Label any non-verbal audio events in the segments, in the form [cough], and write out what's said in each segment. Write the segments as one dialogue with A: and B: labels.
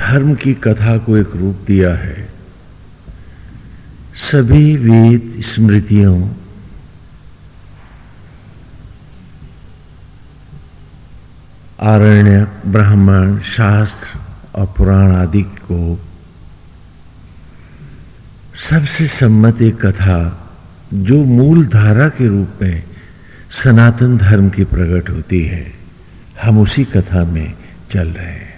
A: धर्म की कथा को एक रूप दिया है। सभी वेद स्मृतियों आरण्य, ब्राह्मण, शास्त्र और पुराण आदि को सबसे सम्मत एक कथा जो मूल धारा के रूप में सनातन धर्म की प्रकट होती है। हम उसी कथा में चल रहे हैं।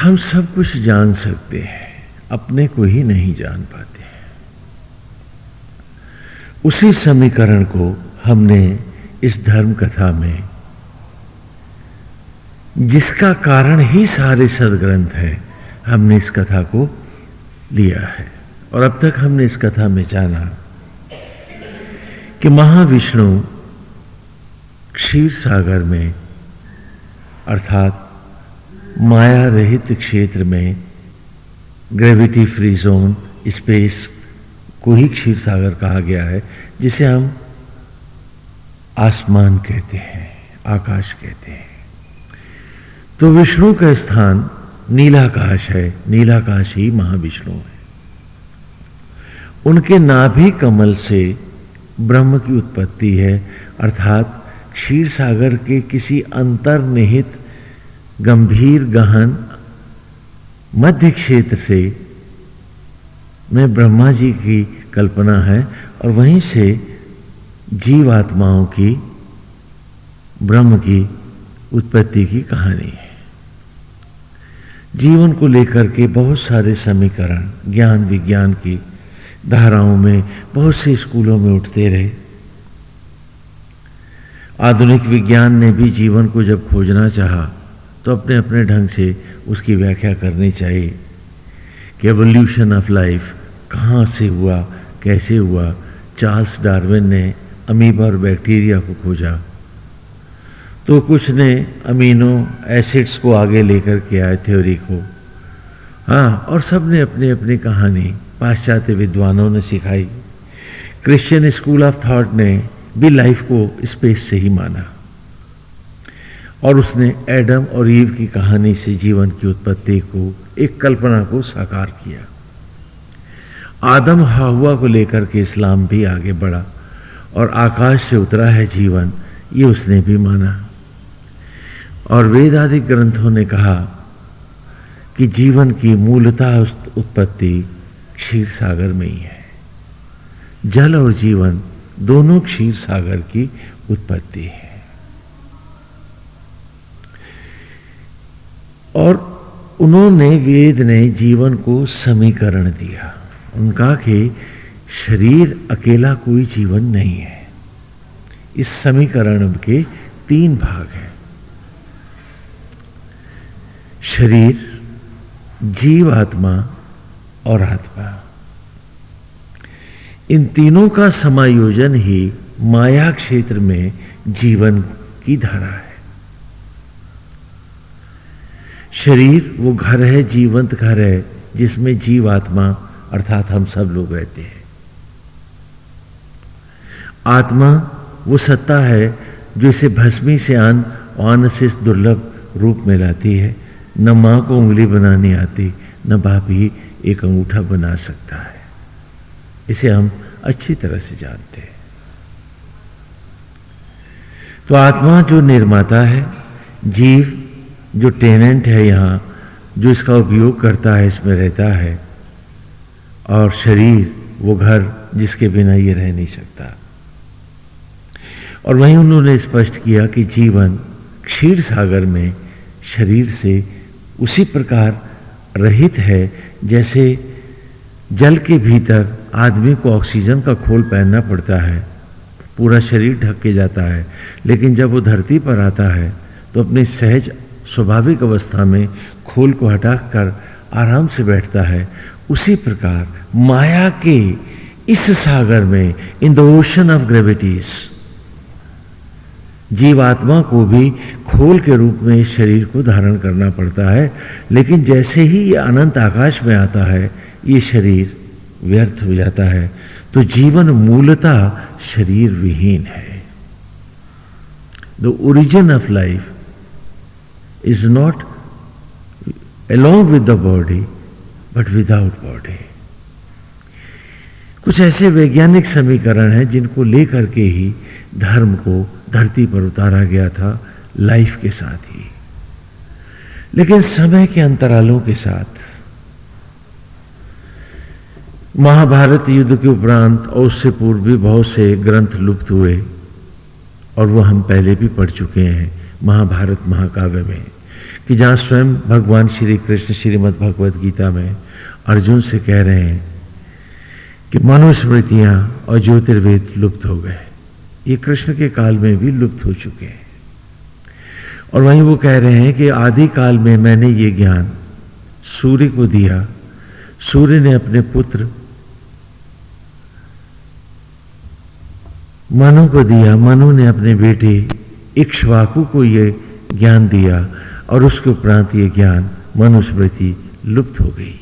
A: हम सब कुछ जान सकते हैं, अपने को ही नहीं जान पाते हैं। उसी समीकरण को हमने इस धर्म कथा में, जिसका कारण ही सारे सदग्रंथ है, हमने इस कथा को लिया है। और अब तक हमने इस कथा में जाना कि महाविष्णु क्षीर सागर में, अर्थात माया रहित क्षेत्र में ग्रेविटी फ्री जोन स्पेस को ही क्षीर सागर कहा गया है, जिसे हम आसमान कहते हैं, आकाश कहते हैं। तो विष्णु का स्थान नीलाकाश है, नीलाकाश ही महाविष्णु है। उनके नाभि कमल से ब्रह्म की उत्पत्ति है, अर्थात क्षीर सागर के किसी अंतर्निहित गंभीर गहन मध्य क्षेत्र से में ब्रह्मा जी की कल्पना है और वहीं से जीवात्माओं की, ब्रह्म की उत्पत्ति की कहानी है। जीवन को लेकर के बहुत सारे समीकरण, ज्ञान विज्ञान की धाराओं में बहुत से स्कूलों में उठते रहे। आधुनिक विज्ञान ने भी जीवन को जब खोजना चाहा तो अपने अपने ढंग से उसकी व्याख्या करनी चाहिए कि एवोल्यूशन ऑफ़ लाइफ कहाँ से हुआ, कैसे हुआ, चार्ल्स डार्विन ने अमीबा और बैक्टीरिया को खोजा। तो कुछ ने अमीनो एसिड्स को आगे लेकर के आए थ्योरी को। हाँ और सबने अपनी अपनी कहानी, पाश्चात्य विद्वानों ने सिखाई। क्रिश्चियन स्कूल ऑफ़ थॉट ने भी लाइफ को स्पेस से ही माना। और उसने एडम और ईव की कहानी से जीवन की उत्पत्ति को, एक कल्पना को साकार किया। आदम हाहुआ को लेकर के इस्लाम भी आगे बढ़ा और आकाश से उतरा है जीवन, ये उसने भी माना। और वेदाधिक ग्रंथों ने कहा कि जीवन की मूलता उत्पत्ति क्षीर सागर में ही है। जल और जीवन दोनों क्षीर सागर की उत्पत्ति है। और उन्होंने वेद ने जीवन को समीकरण दिया। उनका कि शरीर अकेला कोई जीवन नहीं है। इस समीकरण के तीन भाग हैं। शरीर, जीव आत्मा और आत्मा। इन तीनों का समायोजन ही माया क्षेत्र में जीवन की धारा है। शरीर वो घर है, जीवंत घर है, जिसमें जीव आत्मा अर्थात हम सब लोग रहते हैं। आत्मा वो सत्ता है, जो इसे भस्मी से आन आन से दुर्लभ रूप में लाती है। न माँ को उंगली बनानी आती, न बाप ही एक अंगूठा बना सकता है। इसे हम अच्छी तरह से जानते हैं। तो आत्मा जो निर्माता है, जीव जो टेनेंट है यहाँ, जो इसका उपयोग करता है, इसमें रहता है, और शरीर, वो घर जिसके बिना ये रह नहीं सकता। और वहीं उन्होंने स्पष्ट किया कि जीवन क्षीर सागर में शरीर से उसी प्रकार रहित है, जैसे जल के भीतर आदमी को ऑक्सीजन का खोल पहनना पड़ता है। पूरा शरीर ढक के जाता है, लेकिन जब वो धरती पर आता है तो अपने सहज स्वाभाविक अवस्था में खोल को हटाकर आराम से बैठता है। उसी प्रकार माया के इस सागर में in the ocean of gravities जीवात्मा को भी खोल के रूप में इस शरीर को धारण करना पड़ता है। लेकिन जैसे ही ये अनंत आकाश में आता है, ये शरीर व्यर्थ हो जाता है। तो जीवन मूलता शरीर विहीन है। The origin of life is not along with the body, but without body. कुछ ऐसे वैज्ञानिक समीकरण हैं जिनको लेकर के ही धर्म को धरती पर उतारा गया था लाइफ के साथ ही लेकिन समय के अंतरालों के साथ महाभारत युद्ध के उपरांत और उससे पूर्व भी बहुत से ग्रंथ लुप्त हुए और वो हम पहले भी पढ़ चुके हैं महाभारत महाकाव्य में कि जहाँ स्वयं भगवान श्री कृष्ण श्रीमद भगवत गीता में अर्जुन से कह रहे हैं कि मनुस्मृतियाँ और ज्योतिर्वेद लुप्त हो गए ये कृष्ण के काल में भी लुप्त हो चुके हैं। और वहीं वो कह रहे हैं कि आदि काल में मैंने ये ज्ञान सूर्य को दिया। सूर्य ने अपने पुत्र मनु को दिया। मनु ने अपने बेटे इक्ष्वाकु को ये ज्ञान दिया। और उसके उपरांत ये ज्ञान मनुस्मृति लुप्त हो गई।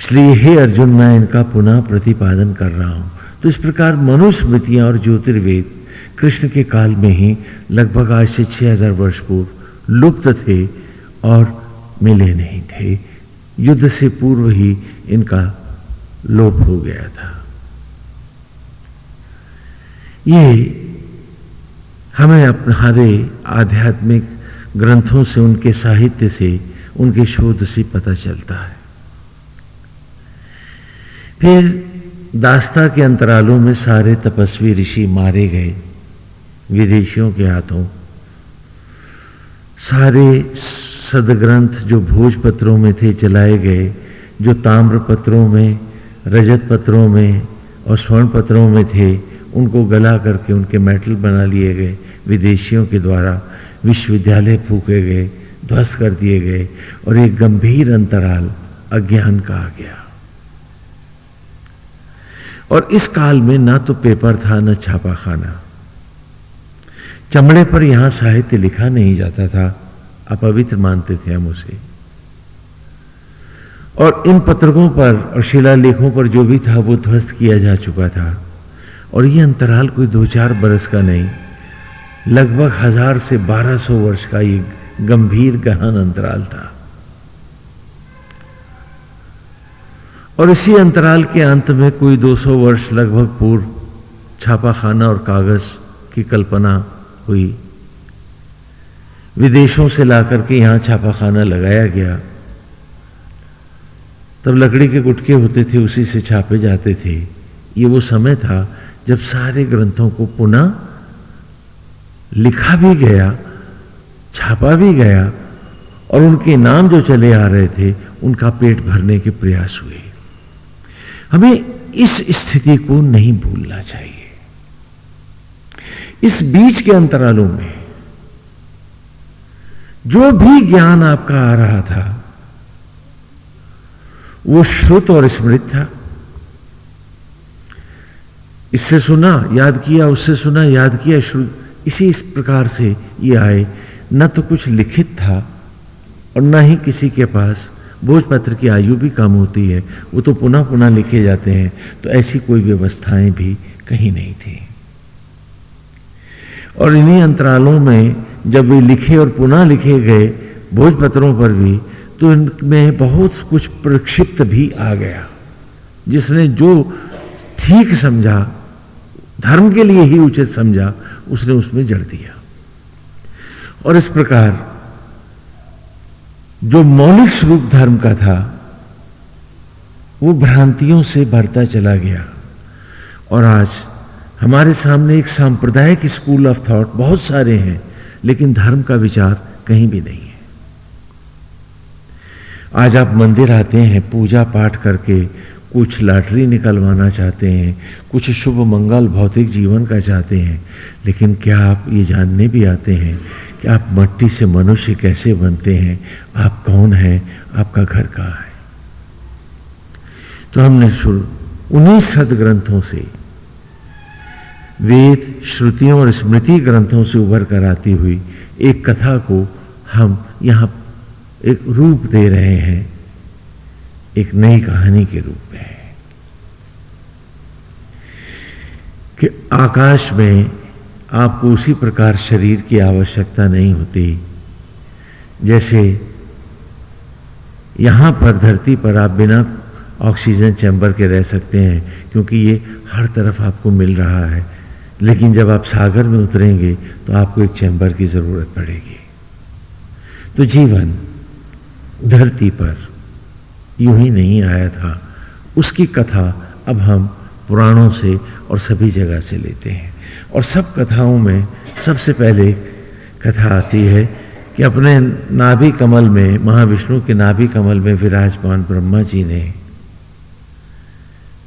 A: इसलिए हे अर्जुन, मैं इनका पुनः प्रतिपादन कर रहा हूँ। तो इस प्रकार मनुस्मृतियाँ और ज्योतिर्वेद कृष्ण के काल में ही लगभग आज से 6000 वर्ष पूर्व लुप्त थे और मिले नहीं थे। युद्ध से पूर्व ही इनका लोप हो गया था। ये हमें अपने आध्यात्मिक ग्रंथों से, उनके साहित्य से, उनके शोध से पता चलता है। फिर दास्ता के अंतरालों में सारे तपस्वी ऋषि मारे गए, विदेशियों के हाथों। सारे सदग्रंथ जो भोजपत्रों में थे चलाए गए, जो ताम्र पत्रों में रजत पत्रों में और स्वर्ण पत्रों में थे, उनको गला करके उनके मेटल बना लिए गए, विदेशियों के द्वारा। विश्वविद्यालय फूके गए, ध्वस्त कर दिए गए और एक गंभीर अंतराल अज्ञान का आ गया। और इस काल में ना तो पेपर था, न छापा खाना चमड़े पर यहाँ साहित्य लिखा नहीं जाता था, अपवित्र मानते थे हम उसे। और इन पत्रकों पर और शिलालेखों पर जो भी था, वो ध्वस्त किया जा चुका था। और ये अंतराल कोई दो चार बरस का नहीं लगभग हज़ार से बारह सौ वर्ष का ये गंभीर गहन अंतराल था। और इसी अंतराल के अंत में कोई 200 वर्ष लगभग पूर्व छापा खाना और कागज़ की कल्पना हुई। विदेशों से लाकर के यहाँ छापा खाना लगाया गया। तब लकड़ी के गुटके होते थे, उसी से छापे जाते थे। ये वो समय था जब सारे ग्रंथों को पुनः लिखा भी गया, छापा भी गया और उनके नाम जो चले आ रहे थे, उनका पेट भरने के प्रयास हुए। हमें इस स्थिति को नहीं भूलना चाहिए। इस बीच के अंतरालों में जो भी ज्ञान आपका आ रहा था, वो श्रुत और स्मृत था। इससे सुना, याद किया, उससे सुना, याद किया श्रुत इसी इस प्रकार से ये आए। न तो कुछ लिखित था और न ही किसी के पास। भोजपत्र की आयु भी कम होती है। वो तो पुनः पुनः लिखे जाते हैं। तो ऐसी कोई व्यवस्थाएँ भी कहीं नहीं थी। और इन्हीं अंतरालों में जब वे लिखे और पुनः लिखे गए भोजपत्रों पर भी तो इनमें बहुत कुछ प्रक्षिप्त भी आ गया, जिसने जो ठीक समझा, धर्म के लिए ही उचित समझा उसने उसमें जड़ दिया। और इस प्रकार जो मौलिक स्वरूप धर्म का था, वो भ्रांतियों से भरता चला गया। और आज हमारे सामने एक सांप्रदायिक स्कूल ऑफ़ थॉट बहुत सारे हैं, लेकिन धर्म का विचार कहीं भी नहीं है। आज आप मंदिर आते हैं, पूजा पाठ करके कुछ लॉटरी निकलवाना चाहते हैं, कुछ शुभ मंगल भौतिक जीवन का चाहते हैं। लेकिन क्या आप ये जानने भी आते हैं कि आप मट्टी से मनुष्य कैसे बनते हैं? आप कौन हैं? आपका घर कहाँ है? तो हमने शुरू उन्हीं सदग्रंथों से, वेद, श्रुतियों और स्मृति ग्रंथों से उभर कर आती हुई एक कथा को हम यहाँ एक रूप दे रहे हैं। एक नई कहानी के रूप में है कि आकाश में आपको उसी प्रकार शरीर की आवश्यकता नहीं होती, जैसे यहाँ पर धरती पर आप बिना ऑक्सीजन चैम्बर के रह सकते हैं, क्योंकि ये हर तरफ़ आपको मिल रहा है। लेकिन जब आप सागर में उतरेंगे तो आपको एक चैम्बर की ज़रूरत पड़ेगी। तो जीवन धरती पर यूँ ही नहीं आया था। उसकी कथा अब हम पुराणों से और सभी जगह से लेते हैं। और सब कथाओं में सबसे पहले कथा आती है कि अपने नाभि कमल में, महाविष्णु के नाभि कमल में विराजमान ब्रह्मा जी ने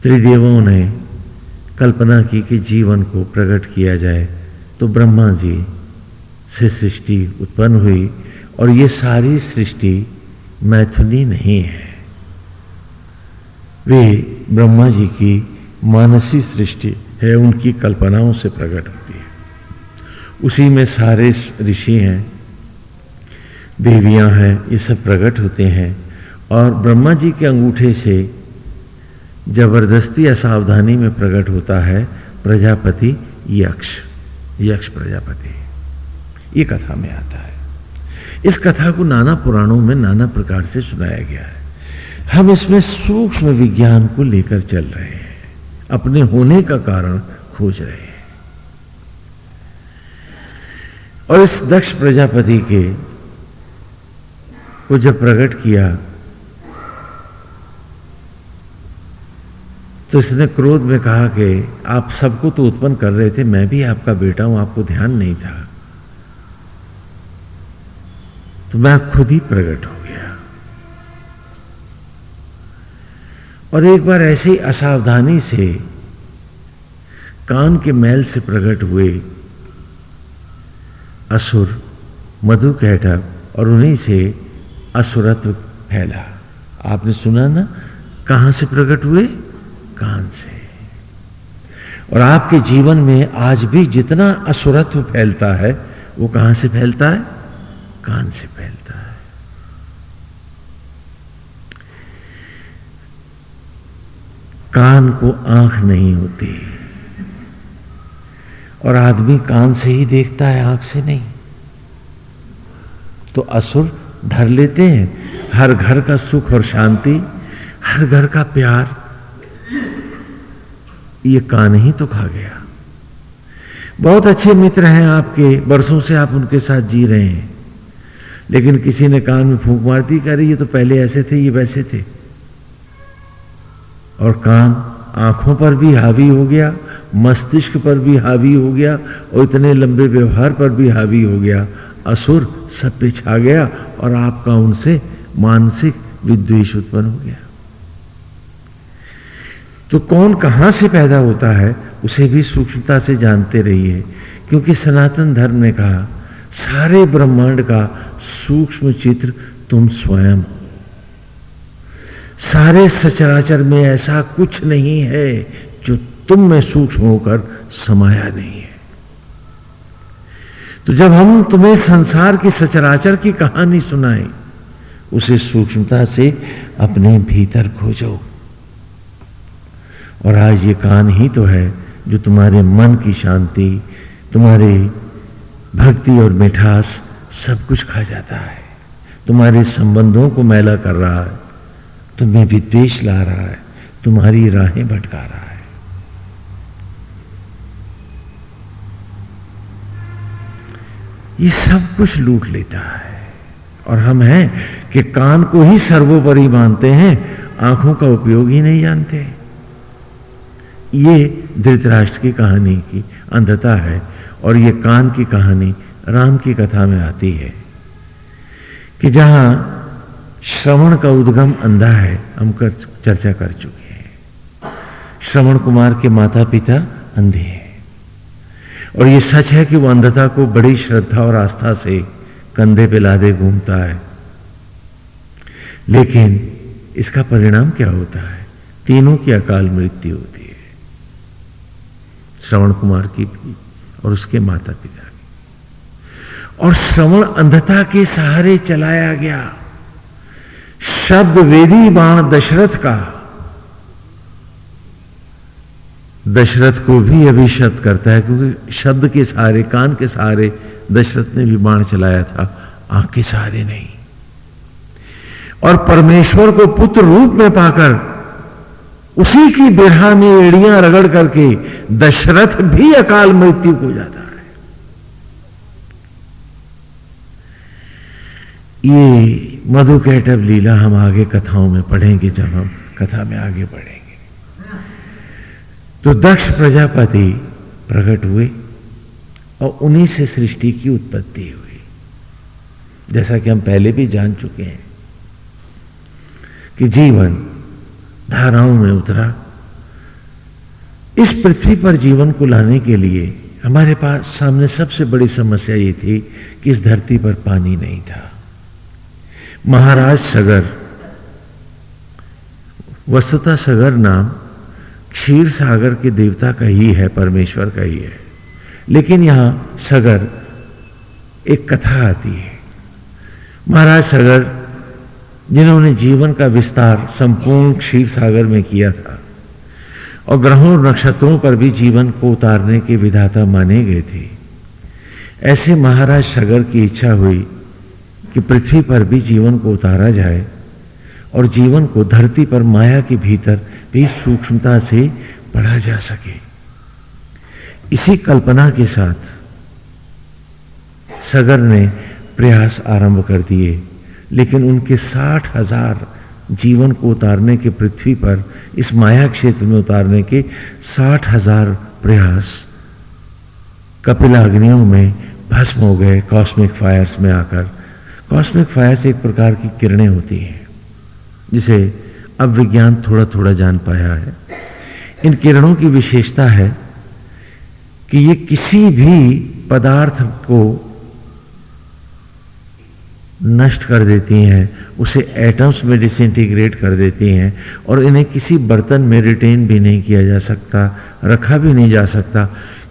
A: त्रिदेवों ने कल्पना की कि जीवन को प्रकट किया जाए तो ब्रह्मा जी से सृष्टि उत्पन्न हुई। और ये सारी सृष्टि मैथुनी नहीं है। वे ब्रह्मा जी की मानसी सृष्टि है, उनकी कल्पनाओं से प्रकट होती है। उसी में सारे ऋषि हैं, देवियाँ हैं, ये सब प्रकट होते हैं। और ब्रह्मा जी के अंगूठे से ज़बरदस्ती असावधानी में प्रकट होता है प्रजापति यक्ष। यक्ष प्रजापति। ये कथा में आता है। इस कथा को नाना पुराणों में नाना प्रकार से सुनाया गया है। हम इसमें सूक्ष्म विज्ञान को लेकर चल रहे हैं। अपने होने का कारण खोज रहे हैं। और इस दक्ष प्रजापति के को जब प्रकट किया तो इसने क्रोध में कहा कि आप सबको तो उत्पन्न कर रहे थे, मैं भी आपका बेटा हूँ, आपको ध्यान नहीं था। तो मैं खुद ही प्रकट हो। और एक बार ऐसे ही असावधानी से कान के मैल से प्रकट हुए असुर मधु कैटक और उन्हीं से असुरत्व फैला। आपने सुना ना? कहाँ से प्रकट हुए? कान से। और आपके जीवन में आज भी जितना असुरत्व फैलता है, वो कहाँ से फैलता है? कान से फैलता है। कान को आँख नहीं होती। और आदमी कान से ही देखता है, आँख से नहीं। तो असुर धर लेते हैं। हर घर का सुख और शांति, हर घर का प्यार। ये कान ही तो खा गया। बहुत अच्छे मित्र हैं आपके। बरसों से आप उनके साथ जी रहे हैं। लेकिन किसी ने कान में फूंक मार दी, कह रही, ये तो पहले ऐसे थे, ये वैसे थे। और कान आँखों पर भी हावी हो गया, मस्तिष्क पर भी हावी हो गया और इतने लंबे व्यवहार पर भी हावी हो गया। असुर सब पे छा गया और आपका उनसे मानसिक विद्वेश उत्पन्न हो गया। तो कौन कहाँ से पैदा होता है, उसे भी सूक्ष्मता से जानते रहिए, क्योंकि सनातन धर्म ने कहा, सारे ब्रह्मांड का सूक्ष्म चित्र तुम स्वयं हो। सारे सचराचर में ऐसा कुछ नहीं है जो तुम में सूक्ष्म होकर समाया नहीं है। तो जब हम तुम्हें संसार की सचराचर की कहानी सुनाएँ, उसे सूक्ष्मता से अपने भीतर खोजो। और आज ये कान ही तो है जो तुम्हारे मन की शांति, तुम्हारे भक्ति और मिठास सब कुछ खा जाता है। तुम्हारे संबंधों को मैला कर रहा है। तुम्हें विद्वेश ला रहा है, तुम्हारी राहें भटका रहा है। ये सब कुछ लूट लेता है और हम हैं कि कान को ही सर्वोपरि मानते हैं, आँखों का उपयोग ही नहीं जानते। ये धृतराष्ट्र की कहानी की अंधता है और ये कान की कहानी राम की कथा में आती है कि जहाँ श्रवण का उद्गम अंधा है, हम कर चर्चा कर चुके हैं। श्रवण कुमार के माता पिता अंधे हैं। और यह सच है कि वो अंधता को बड़ी श्रद्धा और आस्था से कंधे पे लादे घूमता है। लेकिन इसका परिणाम क्या होता है? तीनों की अकाल मृत्यु होती है। श्रवण कुमार की भी और उसके माता पिता की। और श्रवण अंधता के सहारे चलाया गया। शब्द वेदी बाण दशरथ का। दशरथ को भी अभिशत करता है, क्योंकि शब्द के सहारे, कान के सहारे दशरथ ने भी बाण चलाया था, आँख के सहारे नहीं। और परमेश्वर को पुत्र रूप में पाकर उसी की बिरहा में एड़ियाँ रगड़ करके दशरथ भी अकाल मृत्यु को जाता है। ये मधु कैटव लीला हम आगे कथाओं में पढ़ेंगे, जब हम कथा में आगे बढ़ेंगे। तो दक्ष प्रजापति प्रकट हुए और उन्हीं से सृष्टि की उत्पत्ति हुई। जैसा कि हम पहले भी जान चुके हैं कि जीवन धाराओं में उतरा। इस पृथ्वी पर जीवन को लाने के लिए हमारे पास सामने सबसे बड़ी समस्या ये थी कि इस धरती पर पानी नहीं था। महाराज सगर। वस्तुता सगर नाम क्षीर सागर के देवता का ही है, परमेश्वर का ही है। लेकिन यहाँ सगर एक कथा आती है। महाराज सगर, जिन्होंने जीवन का विस्तार संपूर्ण क्षीर सागर में किया था, और ग्रहों नक्षत्रों पर भी जीवन को उतारने के विधाता माने गए थे। ऐसे महाराज सगर की इच्छा हुई कि पृथ्वी पर भी जीवन को उतारा जाए और जीवन को धरती पर माया के भीतर भी सूक्ष्मता से पढ़ा जा सके। इसी कल्पना के साथ सगर ने प्रयास आरंभ कर दिए, लेकिन उनके साठ हज़ार जीवन को उतारने के पृथ्वी पर, इस माया क्षेत्र में उतारने के साठ हज़ार प्रयास कपिलाग्नियों में भस्म हो गए कॉस्मिक फायर्स में आकर। कॉस्मिक फायर से एक प्रकार की किरणें होती हैं, जिसे अब विज्ञान थोड़ा थोड़ा जान पाया है। इन किरणों की विशेषता है कि ये किसी भी पदार्थ को नष्ट कर देती हैं, उसे एटम्स में डिसइंटीग्रेट कर देती हैं, और इन्हें किसी बर्तन में रिटेन भी नहीं किया जा सकता, रखा भी नहीं जा सकता,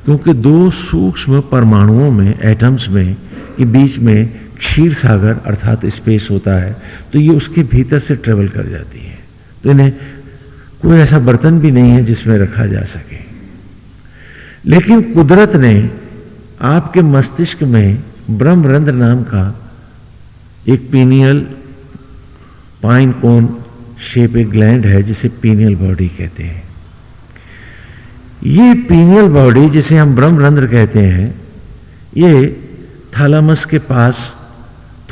A: क्योंकि दो सूक्ष्म परमाणुओं में, एटम्स में, के बीच में क्षीर सागर अर्थात स्पेस होता है तो ये उसके भीतर से ट्रेवल कर जाती है। तो इन्हें कोई ऐसा बर्तन भी नहीं है जिसमें रखा जा सके। लेकिन कुदरत ने आपके मस्तिष्क में ब्रह्मरंध्र नाम का एक पीनियल पाइन कोन शेप एक ग्लैंड है, जिसे पीनियल बॉडी कहते हैं। ये पीनियल बॉडी जिसे हम ब्रह्मरंध्र कहते हैं, ये थालामस के पास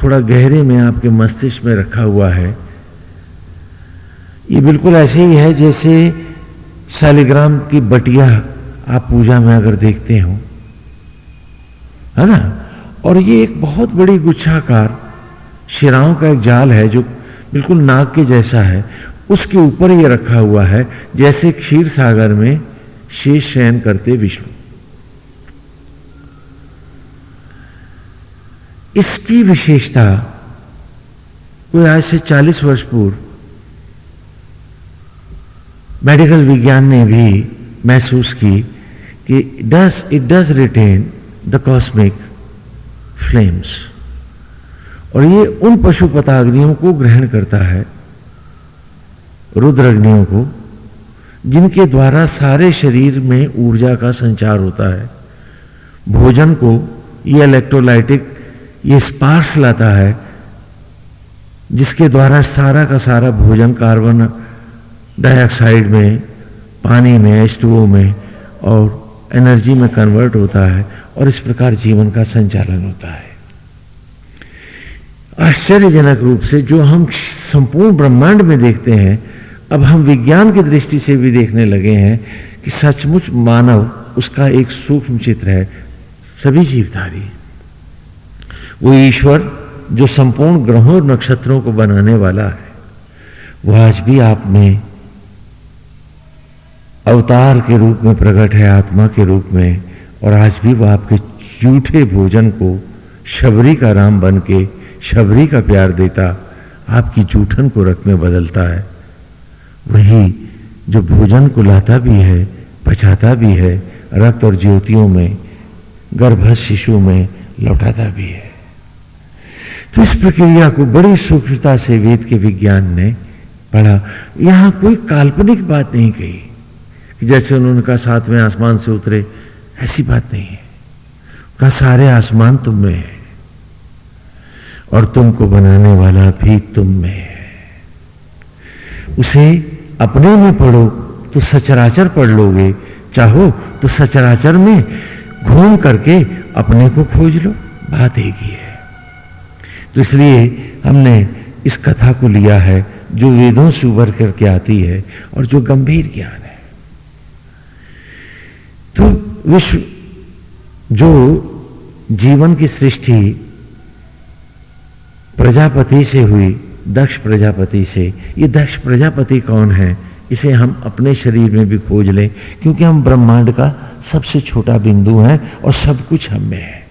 A: थोड़ा गहरे में आपके मस्तिष्क में रखा हुआ है। ये बिल्कुल ऐसे ही है जैसे शालिग्राम की बटिया आप पूजा में अगर देखते हो, है ना? और ये एक बहुत बड़ी गुच्छाकार, शिराओं का एक जाल है जो बिल्कुल नाग के जैसा है। उसके ऊपर ये रखा हुआ है, जैसे क्षीर सागर में शेष शयन करते विष्णु। इसकी विशेषता कोई आज से 40 वर्ष पूर्व मेडिकल विज्ञान ने भी महसूस की कि does it does retain the cosmic flames और ये उन पशु पताग्नियों को ग्रहण करता है, रुद्रग्नियों को, जिनके द्वारा सारे शरीर में ऊर्जा का संचार होता है। भोजन को ये इलेक्ट्रोलाइटिक ये स्पार्स लाता है, जिसके द्वारा सारा का सारा भोजन कार्बन डाइऑक्साइड में, पानी में एच में और एनर्जी में कन्वर्ट होता है और इस प्रकार जीवन का संचालन होता है। आश्चर्यजनक रूप से जो हम संपूर्ण ब्रह्मांड में देखते हैं, अब हम विज्ञान की दृष्टि से भी देखने लगे हैं कि सचमुच मानव उसका एक सूक्ष्म चित्र है, सभी जीवधारी। वो ईश्वर जो संपूर्ण ग्रहों और नक्षत्रों को बनाने वाला है, वो आज भी आप में अवतार के रूप में प्रकट है, आत्मा के रूप में, और आज भी वो आपके झूठे भोजन को शबरी का राम बन के शबरी का प्यार देता, आपकी जूठन को रक्त में बदलता है। वही जो भोजन को लाता भी है बचाता भी है रक्त और ज्योतियों में, गर्भस्थ शिशु में लौटाता भी है। तो इस प्रक्रिया को बड़ी सूक्ष्मता से वेद के विज्ञान ने पढ़ा, यहाँ कोई काल्पनिक बात नहीं कही कि जैसे उन्होंने कहा, सातवें आसमान से उतरे, ऐसी बात नहीं है। कहा, सारे आसमान तुम में है और तुमको बनाने वाला भी तुम में है। उसे अपने में पढ़ो तो सचराचर पढ़ लोगे, चाहो तो सचराचर में घूम करके अपने को खोज लो। बात एक ही है। तो इसलिए हमने इस कथा को लिया है, जो वेदों से उभर करके आती है और जो गंभीर ज्ञान है। तो विश्व, जो जीवन की सृष्टि प्रजापति से हुई, दक्ष प्रजापति से, ये दक्ष प्रजापति कौन है, इसे हम अपने शरीर में भी खोज लें, क्योंकि हम ब्रह्मांड का सबसे छोटा बिंदु है और सब कुछ हम में है।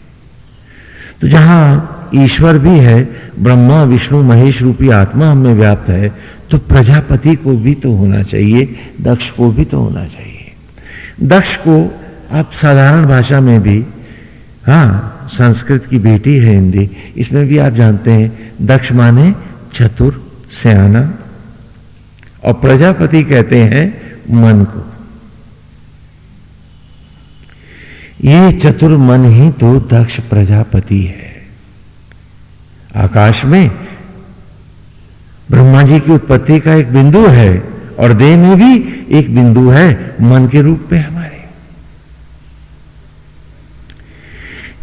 A: तो जहाँ ईश्वर भी है, ब्रह्मा, विष्णु, महेश रूपी आत्मा हमें व्याप्त है तो प्रजापति को भी तो होना चाहिए, दक्ष को भी तो होना चाहिए। दक्ष को आप साधारण भाषा में भी हाँ संस्कृत की बेटी है हिंदी, इसमें भी आप जानते हैं, दक्ष माने चतुर, सयाना, और प्रजापति कहते हैं मन को। ये चतुर मन ही तो दक्ष प्रजापति है। आकाश में ब्रह्मा जी की उत्पत्ति का एक बिंदु है और देह में भी एक बिंदु है, मन के रूप में हमारे।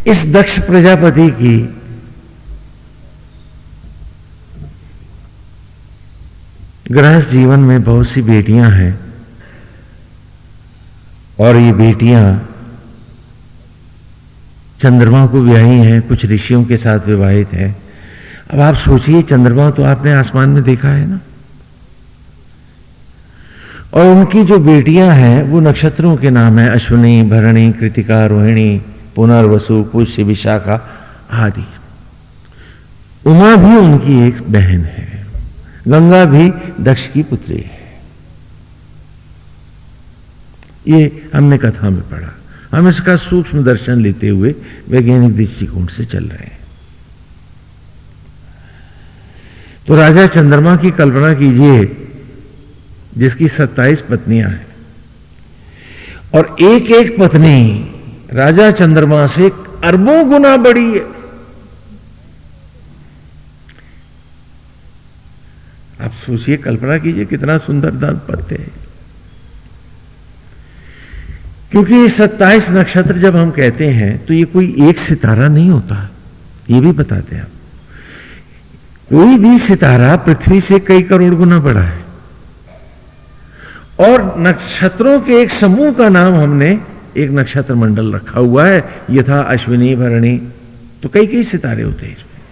A: इस दक्ष प्रजापति की गृहस्थ जीवन में बहुत सी बेटियाँ हैं और ये बेटियाँ चंद्रमा को ब्याही हैं, कुछ ऋषियों के साथ विवाहित हैं। अब आप सोचिए, चंद्रमा तो आपने आसमान में देखा है ना? और उनकी जो बेटियाँ हैं, वो नक्षत्रों के नाम है, अश्विनी, भरणी, कृतिका, रोहिणी, पुनर्वसु, पुष्य, विशाखा आदि। उमा भी उनकी एक बहन है। गंगा भी दक्ष की पुत्री है। ये हमने कथा में पढ़ा। हम इसका सूक्ष्म दर्शन लेते हुए वैज्ञानिक दृष्टिकोण से चल रहे हैं। तो राजा चंद्रमा की कल्पना कीजिए, जिसकी सत्ताईस पत्नियाँ हैं। और एक एक पत्नी राजा चंद्रमा से अरबों गुना बड़ी है। आप सोचिए, कल्पना कीजिए कितना सुंदर दांत पत्ते हैं। क्योंकि ये सत्ताईस नक्षत्र जब हम कहते हैं तो ये कोई एक सितारा नहीं होता, ये भी बताते हैं कोई भी सितारा पृथ्वी से कई करोड़ गुना बड़ा है। और नक्षत्रों के एक समूह का नाम हमने एक नक्षत्र मंडल रखा हुआ है, यथा अश्विनी, भरणी तो कई कई सितारे होते हैं इसमें।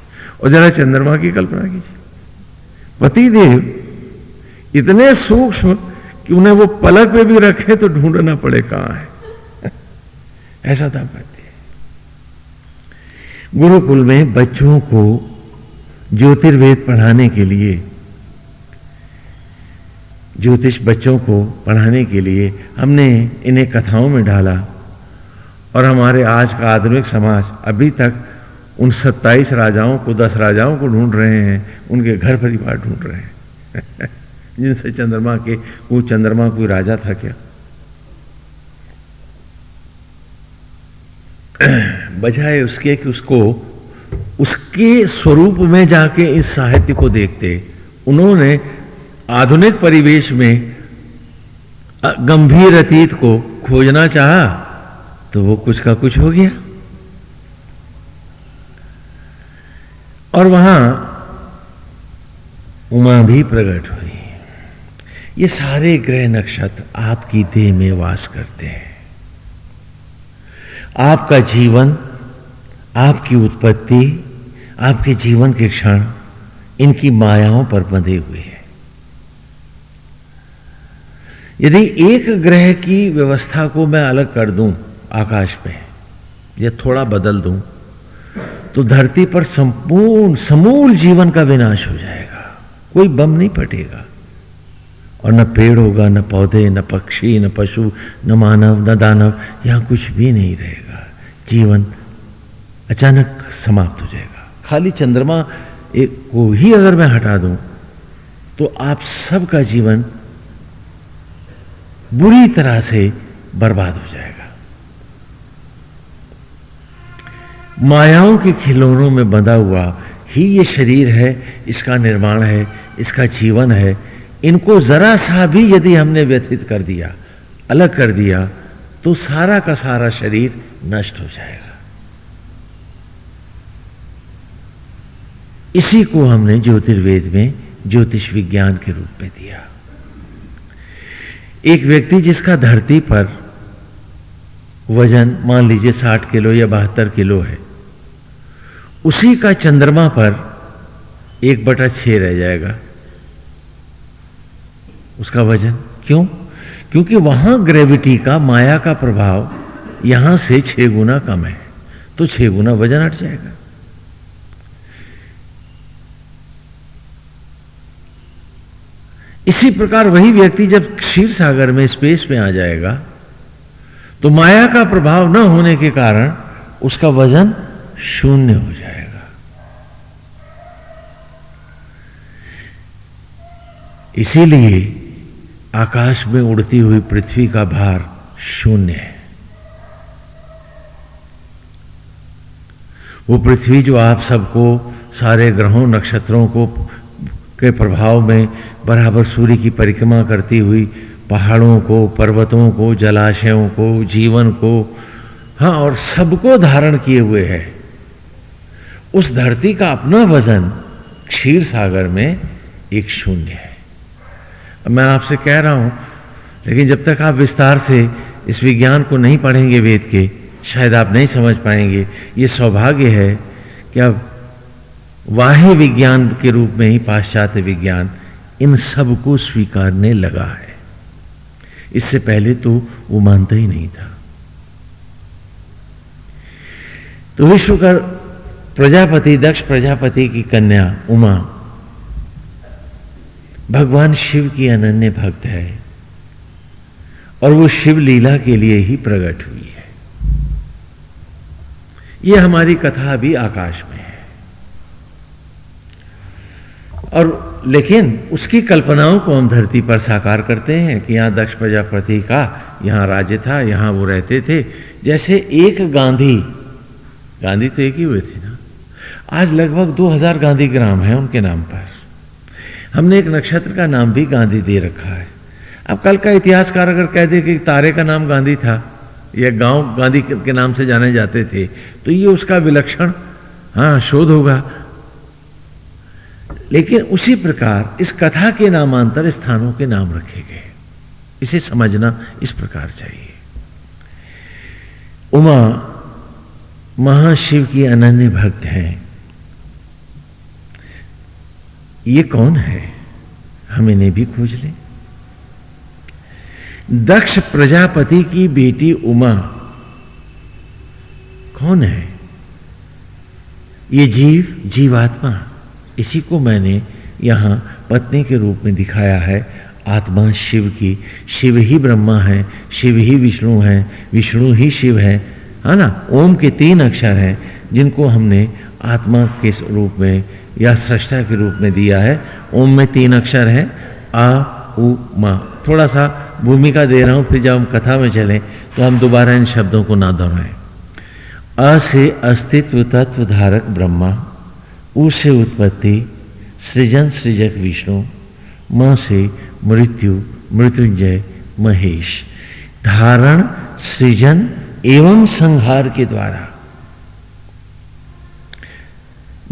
A: और जरा चंद्रमा की कल्पना कीजिए। पतिदेव इतने सूक्ष्म कि उन्हें वो पलक पे भी रखे तो ढूंढना पड़े कहाँ है। [laughs] ऐसा था कहते गुरुकुल में बच्चों को ज्योतिर्वेद पढ़ाने के लिए, ज्योतिष बच्चों को पढ़ाने के लिए हमने इन्हें कथाओं में डाला और हमारे आज का आधुनिक समाज अभी तक उन सत्ताईस राजाओं को, दस राजाओं को ढूंढ रहे हैं, उनके घर परिवार ढूंढ रहे हैं। [laughs] जिनसे चंद्रमा के, वो चंद्रमा कोई राजा था क्या? [clears throat] बजाय उसके कि उसको उसके स्वरूप में जाके इस साहित्य को देखते, उन्होंने आधुनिक परिवेश में गंभीर अतीत को खोजना चाहा तो वो कुछ का कुछ हो गया। और वहाँ उमा भी प्रकट हुई। ये सारे ग्रह नक्षत्र आपकी देह में वास करते हैं। आपका जीवन, आपकी उत्पत्ति आपके जीवन के क्षण इनकी मायाओं पर बंधे हुए हैं। यदि एक ग्रह की व्यवस्था को मैं अलग कर दूँ आकाश में, या थोड़ा बदल दूँ तो धरती पर संपूर्ण, समूल जीवन का विनाश हो जाएगा। कोई बम नहीं फटेगा। और न पेड़ होगा, न पौधे, न पक्षी, न पशु, न मानव, न दानव, यहाँ कुछ भी नहीं रहेगा। जीवन अचानक समाप्त हो जाएगा। खाली चंद्रमा एक को ही अगर मैं हटा दूँ तो आप सबका जीवन बुरी तरह से बर्बाद हो जाएगा। मायाओं के खिलौनों में बंधा हुआ ही ये शरीर है, इसका निर्माण है, इसका जीवन है। इनको जरा सा भी यदि हमने व्यथित कर दिया, अलग कर दिया तो सारा का सारा शरीर नष्ट हो जाएगा। इसी को हमने ज्योतिर्वेद में ज्योतिष विज्ञान के रूप में दिया। एक व्यक्ति जिसका धरती पर वज़न मान लीजिए साठ किलो या बहत्तर किलो है, उसी का चंद्रमा पर एक बटा छह रह जाएगा। उसका वज़न क्यों? क्योंकि वहाँ ग्रेविटी का, माया का प्रभाव यहाँ से छह गुना कम है तो छह गुना वज़न हट जाएगा। इसी प्रकार वही व्यक्ति जब क्षीर सागर में स्पेस में आ जाएगा तो माया का प्रभाव न होने के कारण उसका वज़न शून्य हो जाएगा। इसीलिए आकाश में उड़ती हुई पृथ्वी का भार शून्य है। वो पृथ्वी जो आप सबको, सारे ग्रहों, नक्षत्रों को के प्रभाव में बराबर सूर्य की परिक्रमा करती हुई पहाड़ों को, पर्वतों को, जलाशयों को, जीवन को हाँ और सबको धारण किए हुए है। उस धरती का अपना वज़न क्षीर सागर में एक शून्य है। मैं आपसे कह रहा हूँ, लेकिन जब तक आप विस्तार से इस विज्ञान को नहीं पढ़ेंगे वेद के, शायद आप नहीं समझ पाएँगे। ये सौभाग्य है कि अब वाह्य विज्ञान के रूप में ही पाश्चात्य विज्ञान इन सबको स्वीकारने लगा है। इससे पहले तो वो मानता ही नहीं था। तो विश्व का प्रजापति, दक्ष प्रजापति की कन्या उमा, भगवान शिव की अनन्य भक्त है और वो शिव लीला के लिए ही प्रकट हुई है। ये हमारी कथा भी आकाश में है और लेकिन उसकी कल्पनाओं को हम धरती पर साकार करते हैं कि यहाँ दक्ष प्रजापति का यहाँ राज्य था, यहाँ वो रहते थे। जैसे एक गांधी गांधी तो एक ही हुए थे ना? आज लगभग 2000 गांधी ग्राम है उनके नाम पर। हमने एक नक्षत्र का नाम भी गांधी दे रखा है। अब कल का इतिहासकार अगर कह दे कि तारे का नाम गांधी था, या गाँव गांधी के नाम से जाने जाते थे तो ये उसका विलक्षण हाँ शोध होगा। लेकिन उसी प्रकार इस कथा के नामांतर स्थानों के नाम रखे गए इसे समझना इस प्रकार चाहिए। उमा, महाशिव की अनन्य भक्त हैं। ये कौन है? हम इन्हें भी खोज लें। दक्ष प्रजापति की बेटी उमा, कौन है? ये जीव, जीवात्मा। इसी को मैंने यहाँ पत्नी के रूप में दिखाया है। आत्मा शिव की। शिव ही ब्रह्मा है, शिव ही विष्णु है, विष्णु ही शिव है। है ना? ओम के तीन अक्षर हैं, जिनको हमने आत्मा के रूप में या सृष्टा के रूप में दिया है। ओम में तीन अक्षर हैं, आ, उ, मा। थोड़ा सा भूमिका दे रहा हूँ, फिर जब हम कथा में चलें तो हम दोबारा इन शब्दों को ना दोहराएँ। अ से अस्तित्व तत्व धारक ब्रह्मा। उ से उत्पत्ति सृजन सृजक विष्णु, म से मृत्यु मृत्युंजय महेश। धारण, सृजन एवं संहार के द्वारा।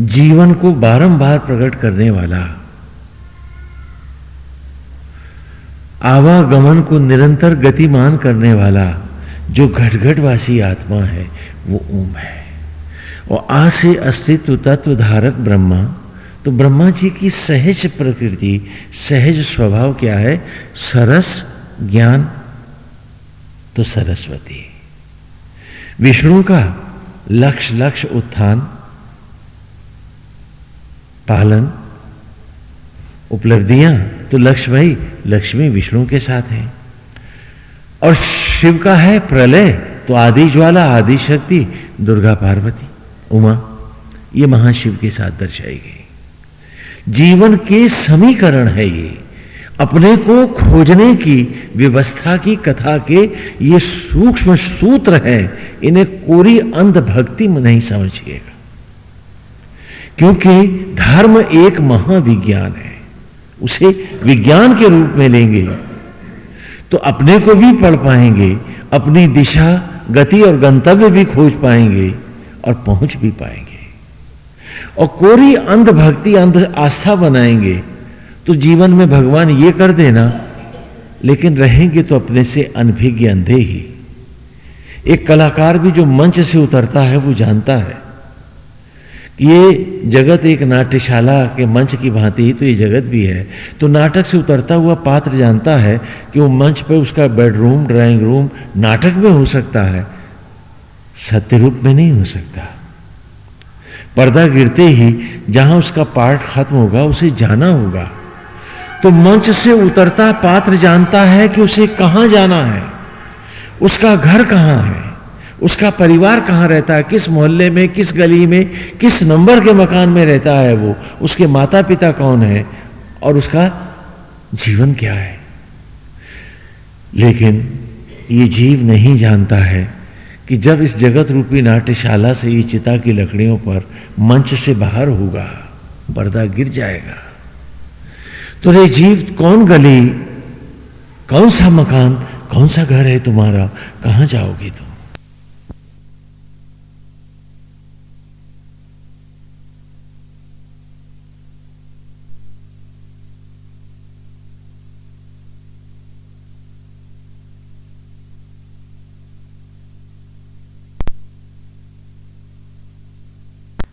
A: जीवन को बारंबार प्रकट करने वाला। आवागमन को निरंतर गतिमान करने वाला जो घटघटवासी आत्मा है, वो ओम है। और आ से अस्तित्व तत्व धारक ब्रह्मा तो ब्रह्मा जी की सहज प्रकृति, सहज स्वभाव क्या है? सरस ज्ञान तो सरस्वती। विष्णु का लक्ष्य लक्ष्य उत्थान, पालन, उपलब्धियाँ तो लक्ष्य भाई लक्ष्मी विष्णु के साथ है। और शिव का है प्रलय तो आदि ज्वाला, आदि शक्ति दुर्गा पार्वती। उमा, ये महाशिव के साथ दर्शाई गई। जीवन के समीकरण है ये। अपने को खोजने की व्यवस्था की कथा के ये सूक्ष्म सूत्र हैं, इन्हें कोरी अंध भक्ति में नहीं समझिएगा। क्योंकि धर्म एक महाविज्ञान है, उसे विज्ञान के रूप में लेंगे तो अपने को भी पढ़ पाएँगे, अपनी दिशा, गति और गंतव्य भी खोज पाएँगे और पहुँच भी पाएँगे। और कोरी अंध भक्ति, अंध आस्था बनाएँगे तो जीवन में भगवान ये कर देना, लेकिन रहेंगे तो अपने से अनभिज्ञ, अंधे ही। एक कलाकार भी जो मंच से उतरता है, वो जानता है कि ये जगत एक नाट्यशाला के मंच की भांति ही तो ये जगत भी है। तो नाटक से उतरता हुआ पात्र जानता है कि वो मंच पर उसका बेडरूम, ड्राइंग रूम नाटक में हो सकता है। सत्य रूप में नहीं हो सकता। पर्दा गिरते ही जहाँ उसका पार्ट खत्म होगा, उसे जाना होगा। तो मंच से उतरता पात्र जानता है कि उसे कहाँ जाना है। उसका घर कहाँ है? उसका परिवार कहाँ रहता है? किस मोहल्ले में, किस गली में, किस नंबर के मकान में रहता है वो? उसके माता पिता कौन है? और उसका जीवन क्या है? लेकिन ये जीव नहीं जानता है। कि जब इस जगत रूपी नाट्यशाला से ये चिता की लकड़ियों पर मंच से बाहर होगा, पर्दा गिर जाएगा। तो रे जीव, कौन गली, कौन सा मकान, कौन सा घर है तुम्हारा, कहाँ जाओगी तुम?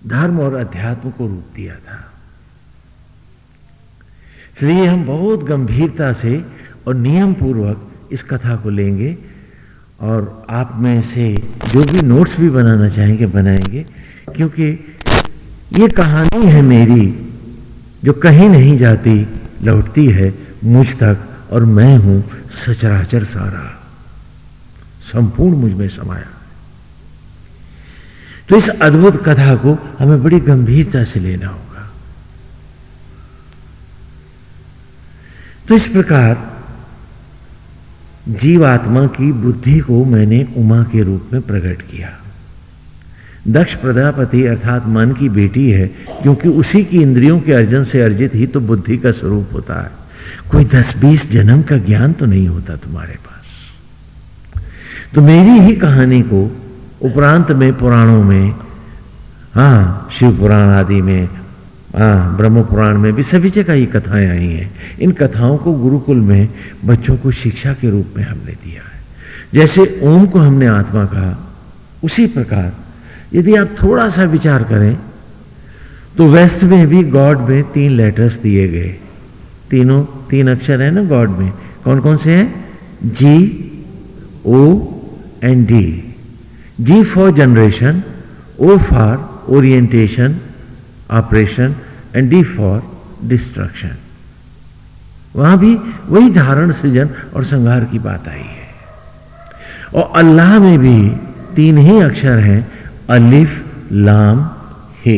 A: धर्म और अध्यात्म को रूप दिया था। इसलिए हम बहुत गंभीरता से और नियम पूर्वक इस कथा को लेंगे और आप में से जो भी नोट्स भी बनाना चाहेंगे, बनाएँगे, क्योंकि ये कहानी है मेरी जो कहीं नहीं जाती, लौटती है मुझ तक और मैं हूँ सचराचर सारा। संपूर्ण मुझमें समाया। तो इस अद्भुत कथा को हमें बड़ी गंभीरता से लेना होगा। तो इस प्रकार जीवात्मा की बुद्धि को मैंने उमा के रूप में प्रकट किया। दक्ष प्रजापति अर्थात मन की बेटी है, क्योंकि उसी की इंद्रियों के अर्जन से अर्जित ही तो बुद्धि का स्वरूप होता है। कोई दस बीस जन्म का ज्ञान तो नहीं होता तुम्हारे पास। तो मेरी ही कहानी को उपरांत में, पुराणों में हाँ शिव पुराण आदि में हाँ ब्रह्म पुराण में भी सभी जगह ये कथाएँ आई हैं। इन कथाओं को गुरुकुल में बच्चों को शिक्षा के रूप में हमने दिया है। जैसे ओम को हमने आत्मा कहा, उसी प्रकार, यदि आप थोड़ा सा विचार करें तो वेस्ट में भी गॉड में तीन लेटर्स दिए गए। तीनों, तीन अक्षर है ना गॉड में। कौन कौन से हैं? G O and D G for generation O for orientation operation and D for destruction वहाँ भी वही धारण सृजन और संहार की बात आई है। और अल्लाह में भी तीन ही अक्षर हैं, अलिफ, लाम, हे।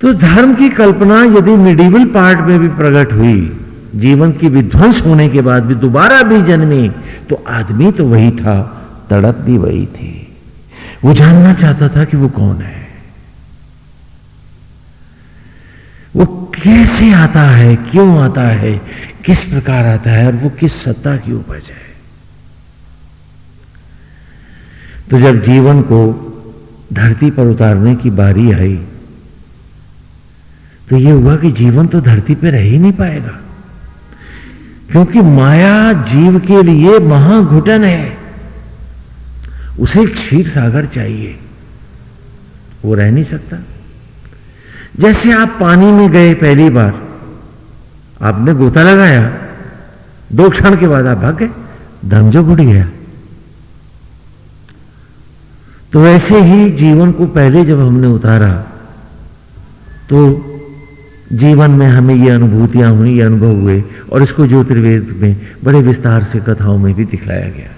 A: तो धर्म की कल्पना यदि मिडिवल पार्ट में भी प्रकट हुई, जीवन की विध्वंस होने के बाद भी दोबारा भी जन्मी तो आदमी तो वही था, तड़प भी वही थी। वो जानना चाहता था कि वो कौन है। वो कैसे आता है, क्यों आता है, किस प्रकार आता है और वो किस सत्ता की उपज है। तो जब जीवन को धरती पर उतारने की बारी आई तो ये हुआ कि जीवन तो धरती पर रह ही नहीं पाएगा। क्योंकि माया जीव के लिए महाघुटन है। उसे क्षीर सागर चाहिए। वो रह नहीं सकता। जैसे आप पानी में गए पहली बार, आपने गोता लगाया, दो क्षण के बाद आप भाग गए दम जो घुट गया। तो ऐसे ही जीवन को पहले जब हमने उतारा तो जीवन में हमें ये अनुभूतियाँ हुई, ये अनुभव हुए और इसको ज्योतिर्वेद में बड़े विस्तार से कथाओं में भी दिखलाया गया।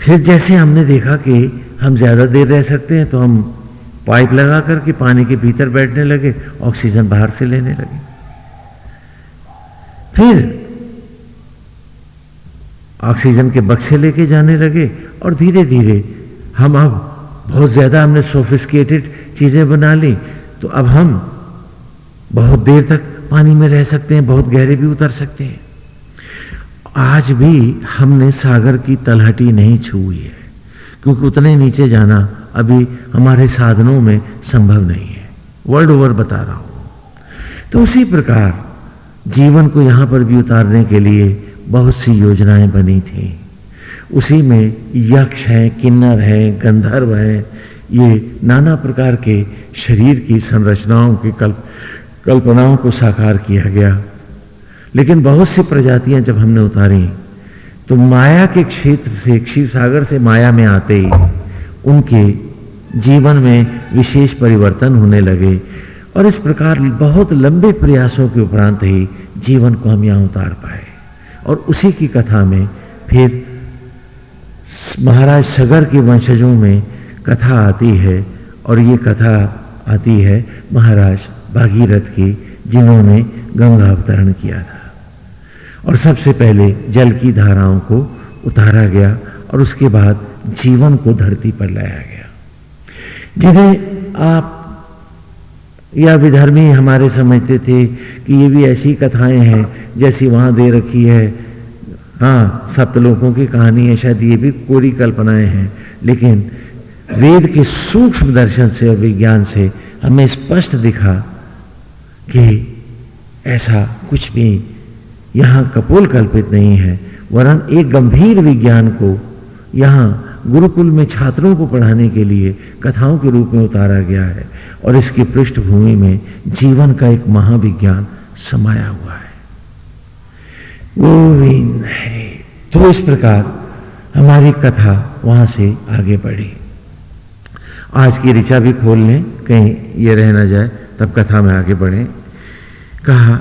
A: फिर जैसे हमने देखा कि हम ज़्यादा देर रह सकते हैं तो हम पाइप लगा करके पानी के भीतर बैठने लगे, ऑक्सीजन बाहर से लेने लगे। फिर ऑक्सीजन के बक्से लेके जाने लगे और धीरे धीरे हम अब बहुत ज़्यादा हमने सोफिस्केटेड चीज़ें बना ली। तो अब हम बहुत देर तक पानी में रह सकते हैं, बहुत गहरे भी उतर सकते हैं। आज भी हमने सागर की तलहटी नहीं छुई है, क्योंकि उतने नीचे जाना अभी हमारे साधनों में संभव नहीं है। वर्ल्ड ओवर बता रहा हूँ। तो उसी प्रकार जीवन को यहाँ पर भी उतारने के लिए बहुत सी योजनाएँ बनी थी। उसी में यक्ष हैं, किन्नर हैं, गंधर्व हैं, ये नाना प्रकार के शरीर की संरचनाओं की कल्प, कल्पनाओं को साकार किया गया। लेकिन बहुत सी प्रजातियाँ जब हमने उतारी तो माया के क्षेत्र से क्षीर सागर से माया में आते ही, उनके जीवन में विशेष परिवर्तन होने लगे और इस प्रकार बहुत लंबे प्रयासों के उपरांत ही जीवन को हम यहाँ उतार पाए। और उसी की कथा में फिर महाराज सगर के वंशजों में कथा आती है और ये कथा आती है महाराज भागीरथ की, जिन्होंने गंगा अवतरण किया था। और सबसे पहले जल की धाराओं को उतारा गया और उसके बाद जीवन को धरती पर लाया गया। जिन्हें आप या विधर्मी हमारे समझते थे कि ये भी ऐसी कथाएँ हैं जैसी वहाँ दे रखी है। हाँ सप्तलोकों की कहानी है, शायद ये भी कोरी कल्पनाएँ हैं, लेकिन वेद के सूक्ष्म दर्शन से और विज्ञान से हमें स्पष्ट दिखा कि ऐसा कुछ भी यहाँ कपोल कल्पित नहीं है, वरन एक गंभीर विज्ञान को यहाँ गुरुकुल में छात्रों को पढ़ाने के लिए कथाओं के रूप में उतारा गया है और इसकी पृष्ठभूमि में जीवन का एक महाविज्ञान समाया हुआ है। गोविंद है। तो इस प्रकार हमारी कथा वहाँ से आगे बढ़ी। आज की ऋचा भी खोल लें, कहीं ये रह ना जाए, तब कथा में आगे बढ़े। कहा,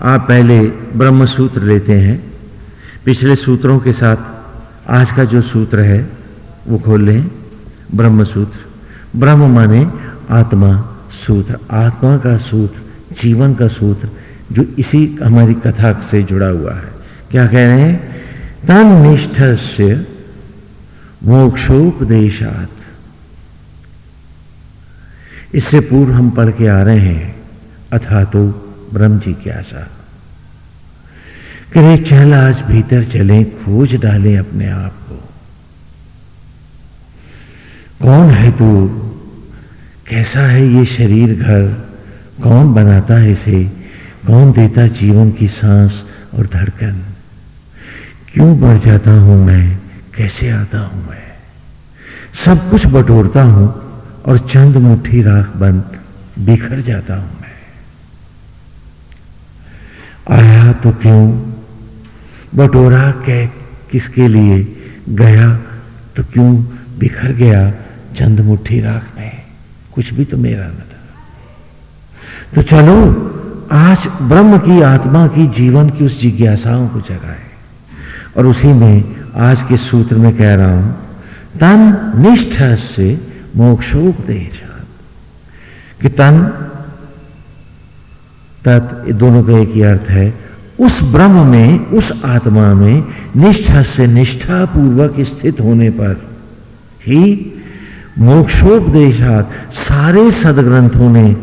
A: आप पहले ब्रह्म सूत्र लेते हैं, पिछले सूत्रों के साथ आज का जो सूत्र है, वो खोल लें ब्रह्म सूत्र ब्रह्म माने आत्मा सूत्र, आत्मा का सूत्र, जीवन का सूत्र, जो इसी हमारी कथा से जुड़ा हुआ है। क्या कह रहे हैं? तन निष्ठ से मोक्षोपदेशात। इससे पूर्व हम पढ़ के आ रहे हैं, अथा तो ब्रह्म जिज्ञासा करे चल आज भीतर चले, खोज डाले अपने आप को। कौन है तू? कैसा है ये शरीर घर? कौन बनाता है इसे? कौन देता जीवन की सांस और धड़कन? क्यों बढ़ जाता हूँ मैं? कैसे आता हूँ मैं? सब कुछ बटोरता हूँ और चंद मुट्ठी राख बन बिखर जाता हूँ मैं। आया तो क्यों? बटोरा कै किसके लिए गया तो क्यों बिखर गया चंद मुट्ठी राख में? कुछ भी तो मेरा न था। तो चलो, आज ब्रह्म की आत्मा की जीवन की उस जिज्ञासाओं को जगाए। और उसी में आज के सूत्र में कह रहा हूँ, तन निष्ठ से मोक्षोपदेश कि तन, तत् दोनों का एक ही अर्थ है, उस ब्रह्म में, उस आत्मा में निष्ठा से निष्ठा पूर्वक स्थित होने पर ही मोक्षोपदेशात सारे सदग्रंथों ने,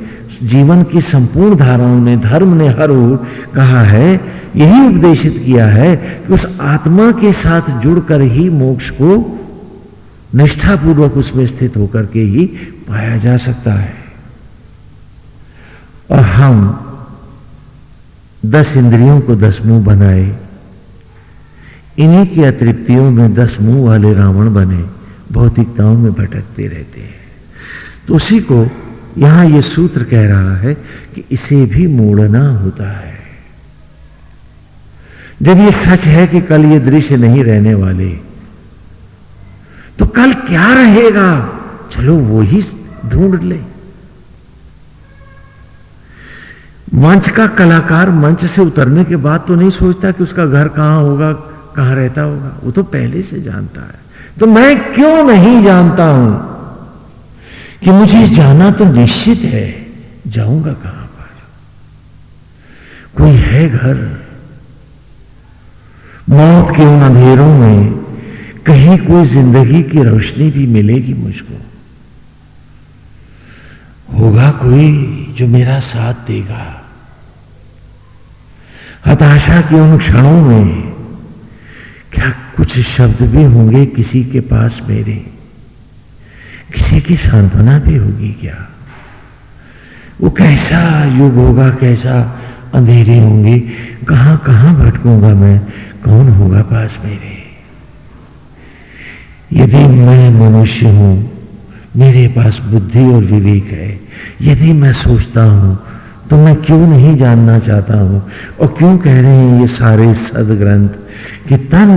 A: जीवन की संपूर्ण धाराओं ने, धर्म ने हर ओर कहा है, यही उपदेशित किया है कि उस आत्मा के साथ जुड़कर ही मोक्ष को निष्ठापूर्वक उसमें स्थित होकर के ही पाया जा सकता है। और हम दस इंद्रियों को दस मुँह बनाए, इन्हीं की अतृप्तियों में दस मुँह वाले रावण बने, भौतिकताओं में भटकते रहते हैं। तो उसी को यहाँ यह सूत्र कह रहा है कि इसे भी मोड़ना होता है। जब ये सच है कि कल ये दृश्य नहीं रहने वाले तो कल क्या रहेगा? चलो वो ही ढूंढ ले। मंच का कलाकार मंच से उतरने के बाद तो नहीं सोचता कि उसका घर कहाँ होगा, कहाँ रहता होगा। वो तो पहले से जानता है। तो मैं क्यों नहीं जानता हूँ कि मुझे जाना तो निश्चित है, जाऊँगा कहाँ पर? कोई है घर? मौत के उन अंधेरों में कहीं कोई ज़िंदगी की रोशनी भी मिलेगी मुझको। होगा कोई जो मेरा साथ देगा। हताशा के उन क्षणों में क्या कुछ शब्द भी होंगे किसी के पास मेरे। किसी की सांत्वना भी होगी क्या? वो कैसा युग होगा, कैसा अंधेरे होंगे कहाँ कहाँ भटकूँगा मैं, कौन होगा पास मेरे? यदि मैं मनुष्य हूँ, मेरे पास बुद्धि और विवेक है, यदि मैं सोचता हूँ तो मैं क्यों नहीं जानना चाहता हूँ? और क्यों कह रहे हैं ये सारे सदग्रंथ कि तन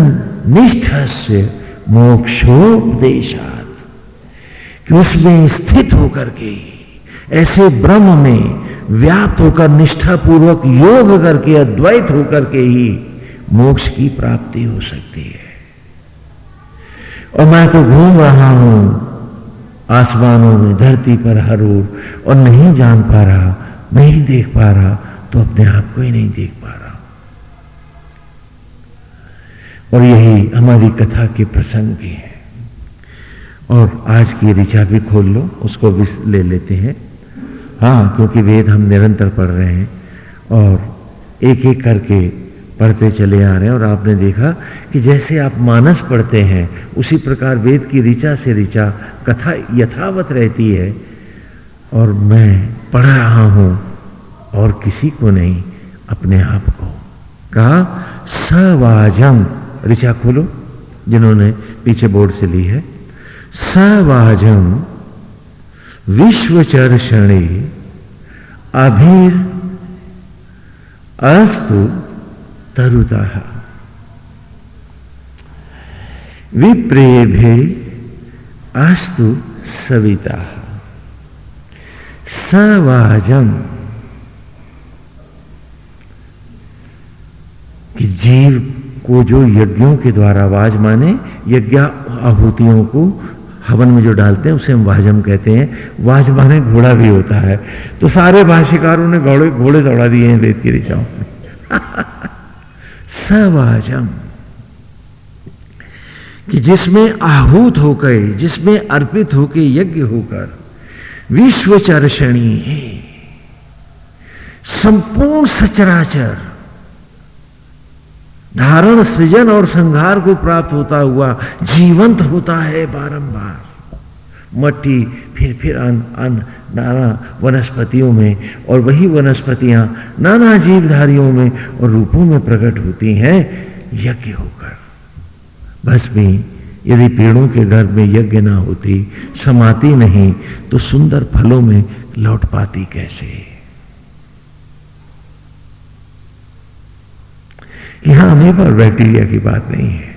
A: निष्ठ से मोक्षोपदेशात? कि उसमें स्थित होकर के, ऐसे ब्रह्म में व्याप्त होकर निष्ठा पूर्वक योग करके, अद्वैत होकर के ही मोक्ष की प्राप्ति हो सकती है। और मैं तो घूम रहा हूँ। आसमानों में धरती पर हर ओर। और नहीं जान पा रहा, नहीं देख पा रहा तो अपने आप को ही नहीं देख पा रहा। और यही हमारी कथा के प्रसंग भी है। और आज की ऋचा भी खोल लो, उसको भी ले लेते हैं। हाँ क्योंकि वेद हम निरंतर पढ़ रहे हैं। और एक एक करके पढ़ते चले आ रहे हैं और आपने देखा कि जैसे आप मानस पढ़ते हैं, उसी प्रकार वेद की ऋचा से ऋचा कथा यथावत रहती है। और मैं पढ़ रहा हूँ और किसी को नहीं, अपने आप को। कहा सवाजम ऋचा खोलो, जिन्होंने पीछे बोर्ड से ली है। सवाजम विश्वचर्षणे। अभीर। अस्तु। तरुता। विप्रेभे अस्तु सविता। सवाजम। कि जीव को जो यज्ञों के द्वारा वाज माने, यज्ञ आहुतियों को हवन में जो डालते हैं, उसे हम वाजम कहते हैं। वाज माने घोड़ा भी होता है। तो सारे भाष्यकारों ने घोड़े घोड़े दौड़ा दिए हैं वेद की ऋचाओं में सवाजम, कि जिसमें आहूत होकर, जिसमें अर्पित होकर यज्ञ होकर विश्व चर्षणी है, संपूर्ण सचराचर, धारण सृजन और संहार को प्राप्त होता हुआ जीवंत होता है बारंबार। मट्टी, फिर फिर अन अन, नाना वनस्पतियों में और वही वनस्पतियाँ नाना जीवधारियों में और रूपों में प्रकट होती हैं, यज्ञ होकर। बस भी यदि पेड़ों के गर्भ में यज्ञ ना होती, समाती नहीं तो सुंदर फलों में लौट पाती कैसे? यहाँ हमें पर बैक्टीरिया की बात नहीं है।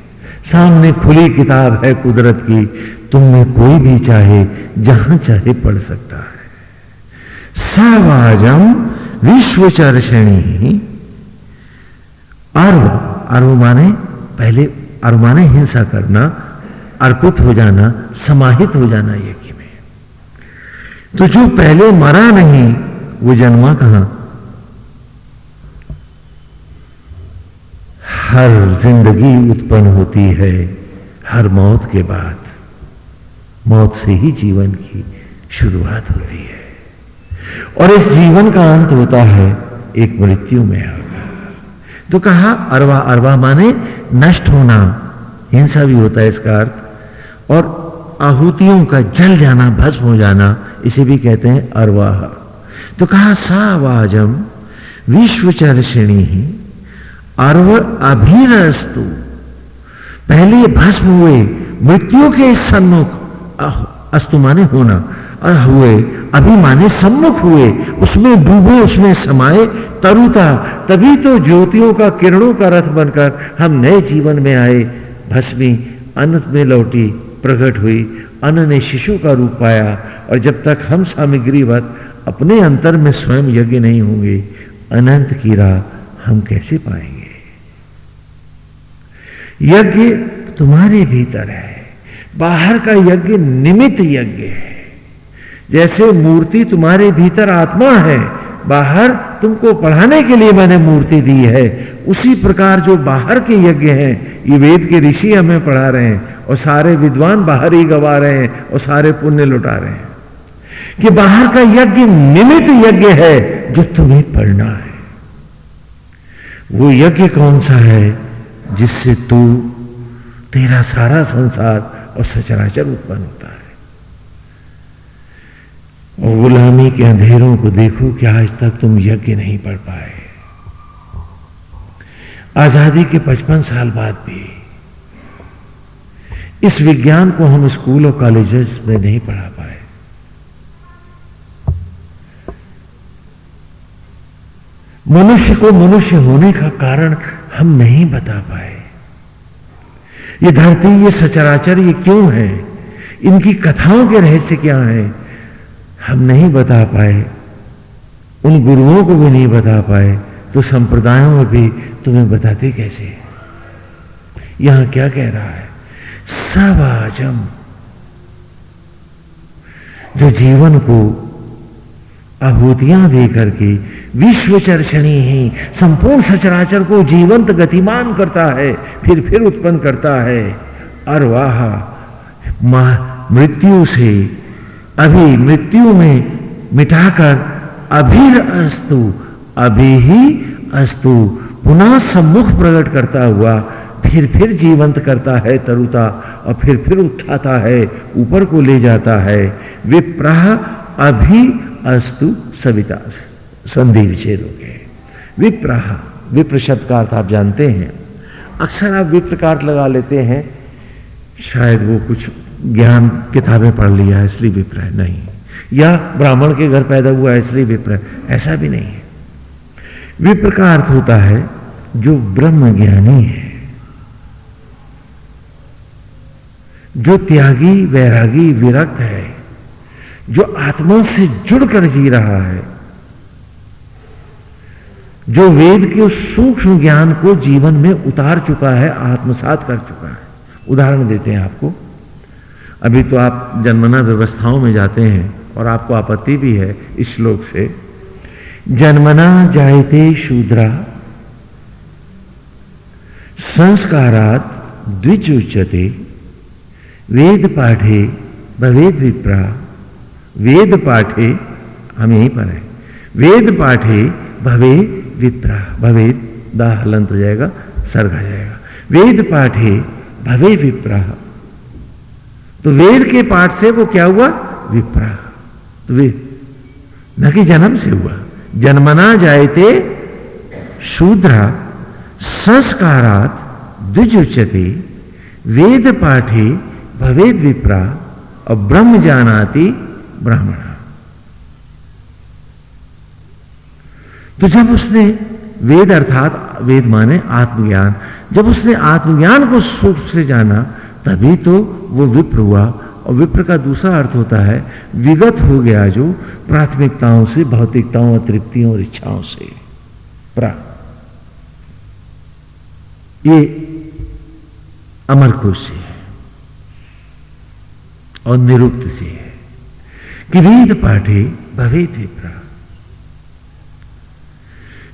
A: सामने खुली किताब है कुदरत की तुम में कोई भी चाहे, जहाँ चाहे पढ़ सकता है। सवाजम विश्व चर्षणी अर्व अर्व माने, पहले अर्व माने हिंसा करना, अर्पित हो जाना, समाहित हो जाना यज्ञ में। तो जो पहले मरा नहीं, वो जन्मा कहाँ? हर ज़िंदगी उत्पन्न होती है, हर मौत के बाद। मौत से ही जीवन की शुरुआत होती है। और इस जीवन का अंत होता है एक मृत्यु में तो कहा, अरवा अरवा माने नष्ट होना हिंसा भी होता है इसका अर्थ। और आहुतियों का जल जाना, भस्म हो जाना, इसे भी कहते हैं अरवाह। तो कहा, सावाजम विश्वचर्षिणी ही, अर्व अभिरस्तु। पहले भस्म हुए मृत्यु के सन्मुख अस्तु माने होना। और हुए, अभी माने सम्मुख हुए। उसमें डूबे, उसमें समाये, तरुता। तभी तो ज्योतियों का किरणों का रथ बनकर हम नए जीवन में आए। भस्मी, अनंत में लौटी, प्रकट हुई। अन्न ने शिशु का रूप पाया और जब तक हम सामग्रीवत अपने अंतर में स्वयं यज्ञ नहीं होंगे, अनंत की राह हम कैसे पाएँगे? यज्ञ तुम्हारे भीतर है। बाहर का यज्ञ निमित्त यज्ञ है। जैसे मूर्ति तुम्हारे भीतर आत्मा है, बाहर तुमको पढ़ाने के लिए मैंने मूर्ति दी है। उसी प्रकार जो बाहर के यज्ञ हैं, ये वेद के ऋषि हमें पढ़ा रहे हैं और सारे विद्वान बाहर ही गवा रहे हैं और सारे पुण्य लुटा रहे हैं। कि बाहर का यज्ञ निमित यज्ञ है जो तुम्हें पढ़ना है। वो यज्ञ कौन सा है जिससे तू तेरा सारा संसार और सचराचर उत्पन्न होता है। और गुलामी के अंधेरों को देखो कि आज तक तुम यज्ञ नहीं पढ़ पाए। आज़ादी के 55 साल बाद भी इस विज्ञान को हम स्कूल और कॉलेजेस में नहीं पढ़ा पाए। मनुष्य को मनुष्य होने का कारण हम नहीं बता पाए। ये धरती, ये सचराचर, ये क्यों है? इनकी कथाओं के रहस्य क्या है? हम नहीं बता पाए। उन गुरुओं को भी नहीं बता पाए। तो संप्रदायों में भी तुम्हें बताते कैसे यहाँ क्या कह रहा है? सब आज़म जो जीवन को अभूतियाँ दे करके विश्व चर्चनी ही। संपूर्ण सचराचर को जीवंत गतिमान करता है, फिर फिर उत्पन्न करता है। और वाह मृत्यु से, अभी मृत्यु में मिटाकर अभिर अस्तु, अभी ही अस्तु, पुनः सम्मुख प्रकट करता हुआ फिर फिर जीवंत करता है तरुता और फिर फिर उठाता है, ऊपर को ले जाता है। विप्रह अभी अस्तु सविता संधि विच्छेद हो गए विप्रह विप्र शब्द का अर्थ आप जानते हैं। अक्सर आप विप्र का अर्थ लगा लेते हैं। शायद वो कुछ ज्ञान किताबें पढ़ लिया है, इसलिए विप्र है, नहीं। या ब्राह्मण के घर पैदा हुआ है, इसलिए विप्र ऐसा भी नहीं है। विप्र का अर्थ होता है, जो ब्रह्म ज्ञानी है। जो त्यागी, वैरागी, विरक्त है। जो आत्मा से जुड़कर जी रहा है, जो वेद के उस सूक्ष्म ज्ञान को जीवन में उतार चुका है, आत्मसात कर चुका है। उदाहरण देते हैं आपको। अभी तो आप जन्मना व्यवस्थाओं में जाते हैं और आपको आपत्ति भी है इस श्लोक से। जन्मना जायते शूद्रा, संस्कारात द्विज उच्चते वेद पाठे भवेद विप्रा। वेद पाठे हम यहीं पर है। वेद पाठे भवे विप्रा, भवे दाह हलंत हो जाएगा, सर्ग आ जाएगा। वेद पाठे भवे विप्रा। तो वेद के पाठ से वो क्या हुआ? विप्रा। तो वे न कि जन्म से हुआ। जन्मना जायते शूद्रा संस्कारात द्विजुच्यते। वेद पाठे भवेद विप्रा। और ब्रह्म जानाति ब्राह्मण। तो जब उसने वेद अर्थात वेद माने आत्मज्ञान, जब उसने आत्मज्ञान को सुख से जाना, तभी तो वो विप्र हुआ। और विप्र का दूसरा अर्थ होता है, विगत हो गया जो प्राथमिकताओं से, भौतिकताओं तृप्तियों और इच्छाओं से। प्रा। ये अमरकोश से है और निरुक्त से है। वेद पाठे भवेद विप्रा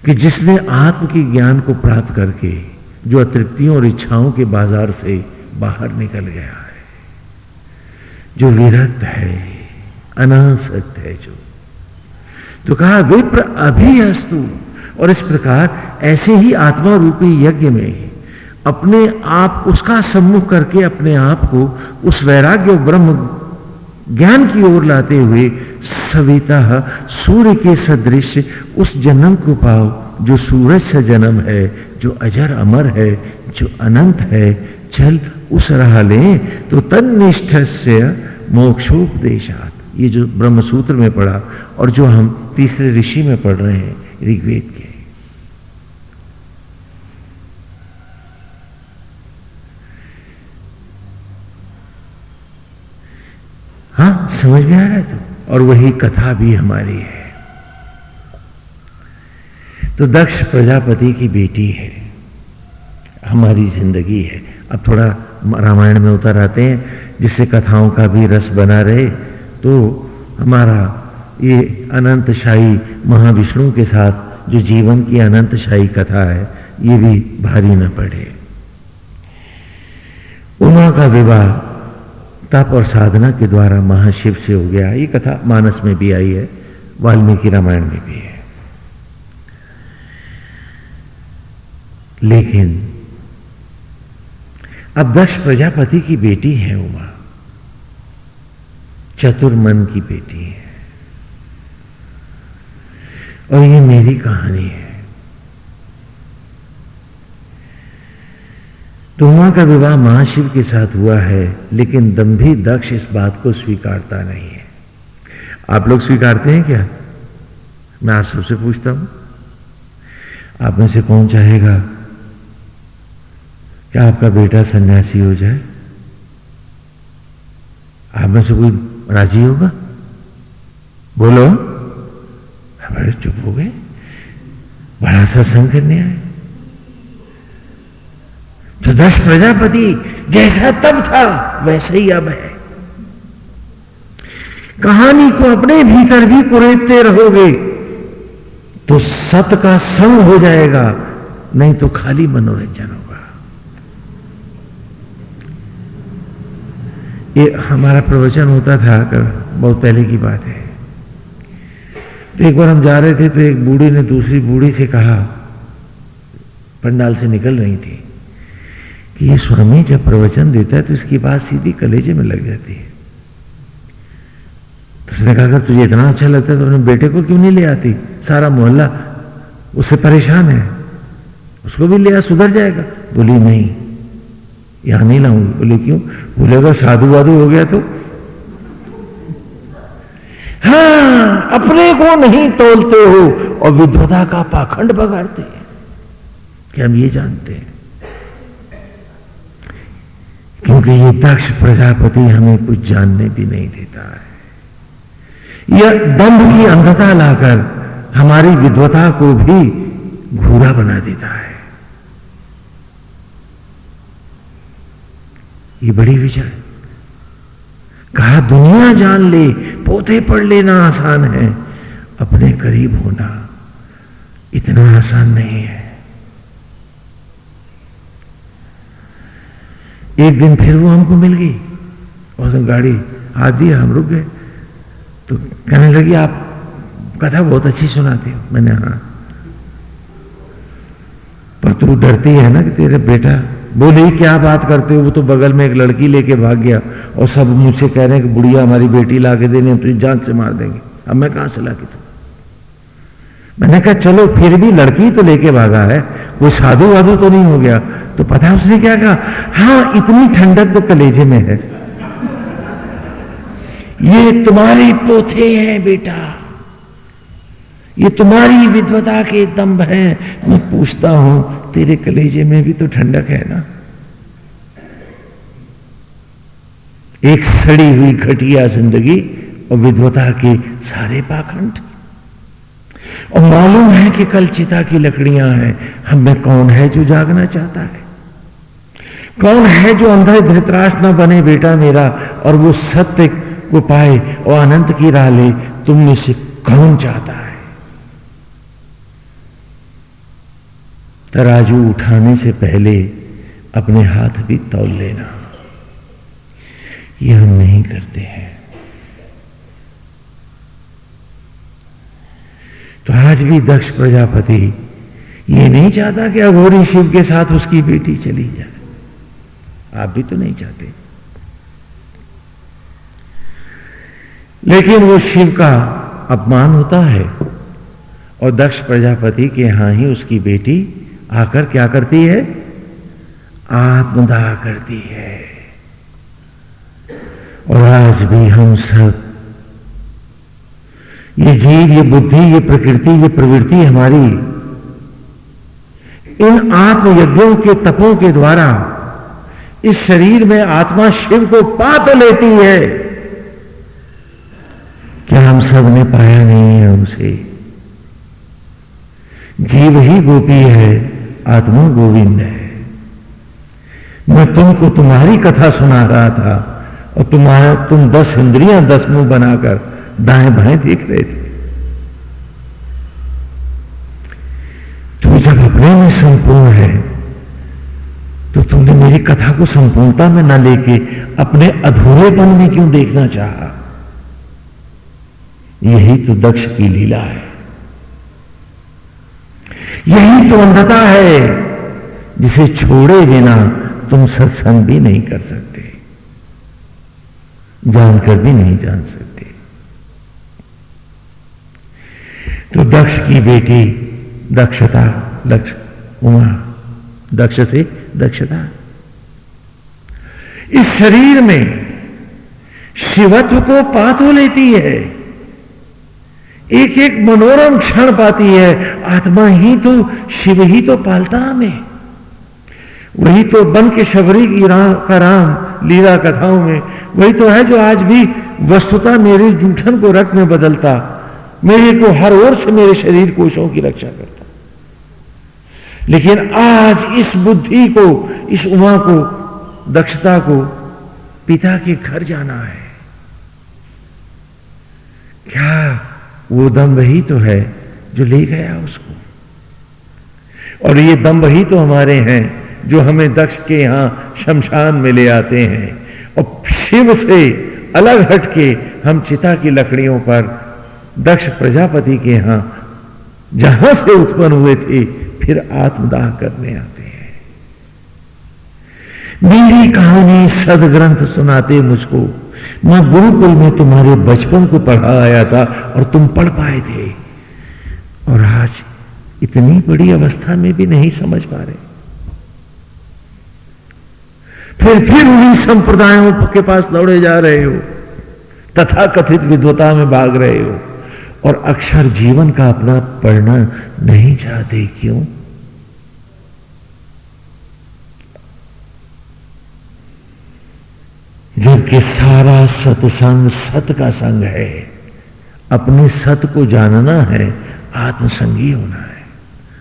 A: कि जिसने आत्म के ज्ञान को प्राप्त करके जो अतृप्तियों और इच्छाओं के बाज़ार से बाहर निकल गया है, जो विरक्त है, अनासक्त है जो। तो कहा, विप्र अभी अस्तु और इस प्रकार ऐसे ही आत्मा रूपी यज्ञ में अपने आप उसका सम्मुख करके अपने आप को उस वैराग्य ब्रह्म ज्ञान की ओर लाते हुए सविता, सूर्य के सदृश, उस जन्म को पाओ, जो सूरज से जन्म है, जो अजर अमर है, जो अनंत है। चल उस राह ले तो तनिष्ठ से मोक्षोपदेशात। ये जो ब्रह्मसूत्र में पढ़ा, और जो हम तीसरे ऋषि में पढ़ रहे हैं, ऋग्वेद के हाँ समझ में आ रहा है तो? और वही कथा भी हमारी है। तो दक्ष प्रजापति की बेटी है। हमारी ज़िंदगी है। अब थोड़ा रामायण में उतर आते हैं। जिससे कथाओं का भी रस बना रहे तो हमारा ये अनंतशाही महाविष्णु के साथ जो जीवन की अनंतशाही कथा है, ये भी भारी न पड़े। उमा का विवाह तप और साधना के द्वारा महाशिव से हो गया। ये कथा मानस में भी आई है, वाल्मीकि रामायण में भी है। लेकिन अब दक्ष प्रजापति की बेटी है उमा। चतुर्मन की बेटी है। और ये मेरी कहानी है। तो का विवाह महाशिव के साथ हुआ है, लेकिन दम्भी दक्ष इस बात को स्वीकारता नहीं है। आप लोग स्वीकारते हैं क्या? मैं आप सबसे पूछता हूँ। आप में से कौन चाहेगा क्या आपका बेटा सन्यासी हो जाए? आप में से कोई राज़ी होगा? बोलो। हमारे चुप हो गए। बड़ा सा सत्संग करने आए तो दस प्रजापति जैसा तब था, वैसे ही अब है। कहानी को अपने भीतर भी कुरेदते रहोगे तो सत का संग हो जाएगा, नहीं तो खाली मनोरंजन होगा। ये हमारा प्रवचन होता था कर बहुत पहले की बात है। तो एक बार हम जा रहे थे तो एक बूढ़ी ने दूसरी बूढ़ी से कहा, पंडाल से निकल रही थी। कि ये स्वामी जब प्रवचन देता है तो इसकी बात सीधी कलेजे में लग जाती है। तो उसने कहा, अगर तुझे इतना अच्छा लगता है तो अपने बेटे को क्यों नहीं ले आती? सारा मोहल्ला उससे परेशान है। उसको भी ले आ, सुधर जाएगा। बोली, नहीं, यहाँ नहीं लाऊँगी। बोले, क्यों? बोले, अगर साधु वाधु हो गया तो? हाँ अपने को नहीं तोलते हो और विद्वता का पाखंड बगाड़ते हैं। कि हम ये जानते हैं। क्योंकि ये दक्ष प्रजापति हमें कुछ जानने भी नहीं देता है। यह दंभ की अंधता लाकर हमारी विद्वता को भी घूरा बना देता है। ये बड़ी विचार। कहा, दुनिया जान ले, पोते पढ़ लेना आसान है, अपने करीब होना इतना आसान नहीं है। एक दिन फिर वो हमको मिल गई। और तो गाड़ी हाथ दिया हम रुक गए। तो कहने लगी, आप कथा बहुत अच्छी सुनाती हो। मैंने हाँ। पर तू डरती है ना कि तेरे बेटा, बोले क्या बात करते हो? वो तो बगल में एक लड़की लेके भाग गया और सब मुझसे कह रहे हैं कि बुढ़िया हमारी बेटी ला के देने तुझे जान से मार देंगे। अब मैं कहाँ से ला के तू मैंने कहा, चलो, फिर भी लड़की तो लेके भागा है। कोई साधु वाधु तो नहीं हो गया। तो पता है उसने क्या कहा? हाँ इतनी ठंडक तो कलेजे में है। ये तुम्हारे पोथे हैं, बेटा। ये तुम्हारी विद्वता के दम्भ है। मैं पूछता हूँ, तेरे कलेजे में भी तो ठंडक है ना? एक सड़ी हुई घटिया ज़िंदगी और विद्वता के सारे पाखंड। और मालूम है कि कल चिता की लकड़ियाँ हैं। हम में कौन है जो जागना चाहता है? कौन है जो अंधा धृतराश न बने बेटा मेरा और वो सत्य को पाए और अनंत की राह ले? तुम में से कौन चाहता है? तराजू उठाने से पहले अपने हाथ भी तौल लेना। यह हम नहीं करते हैं। तो आज भी दक्ष प्रजापति ये नहीं चाहता कि अघोरी शिव के साथ उसकी बेटी चली जाए। आप भी तो नहीं चाहते। लेकिन वो शिव का अपमान होता है और दक्ष प्रजापति के यहाँ ही उसकी बेटी आकर क्या करती है? आत्मदाह करती है। और आज भी हम सब ये जीव, ये बुद्धि, ये प्रकृति, ये प्रवृत्ति हमारी। इन आत्मयज्ञों के तपों के द्वारा इस शरीर में आत्मा शिव को पा तो लेती है। क्या हम सबने पाया नहीं है उसे जीव ही गोपी है, आत्मा गोविंद है। मैं तुमको तुम्हारी कथा सुना रहा था और तुम्हारा, तुम दस इंद्रियाँ, दस मुँह बनाकर दाएँ बाएँ देख रहे थे। तू जब अपने में संपूर्ण है तो तुमने मेरी कथा को संपूर्णता में ना लेके अपने अधूरेपन में क्यों देखना चाहा? यही तो दक्ष की लीला है। यही तो अंधता है, जिसे छोड़े बिना तुम सत्संग भी नहीं कर सकते, जानकर भी नहीं जान सकते। तो दक्ष की बेटी दक्षता, दक्ष उमा, दक्ष से दक्षता। इस शरीर में शिवत्व को पातो लेती है। एक एक मनोरम क्षण पाती है। आत्मा ही तो शिव ही तो पालता हमें वही तो बन के शबरी की राम का राम लीला कथाओं में। वही तो है जो आज भी वस्तुता मेरे जूठन को रक्त में बदलता। मेरे को हर ओर से मेरे शरीर कोशों की रक्षा करता लेकिन आज इस बुद्धि को, इस उमा को, दक्षता को पिता के घर जाना है। क्या वो दम्भ ही तो है जो ले गया उसको? और ये दम्भ ही तो हमारे हैं जो हमें दक्ष के यहाँ शमशान में ले आते हैं। और शिव से अलग हटके हम चिता की लकड़ियों पर दक्ष प्रजापति के यहाँ जहाँ से उत्पन्न हुए थे, फिर आत्मदाह करने आते हैं। मेरी कहानी सदग्रंथ सुनाते मुझको। मैं गुरुकुल में तुम्हारे बचपन को पढ़ा आया था और तुम पढ़ पाए थे। और आज इतनी बड़ी अवस्था में भी नहीं समझ पा रहे। फिर फिर उन्हीं संप्रदायों के पास दौड़े जा रहे हो। तथा कथित विद्वता में भाग रहे हो। और अक्षर जीवन का अपना पढ़ना नहीं चाहते, क्यों? जबकि सारा सत्संग सत का संग है, अपने सत को जानना है, आत्मसंगी होना है।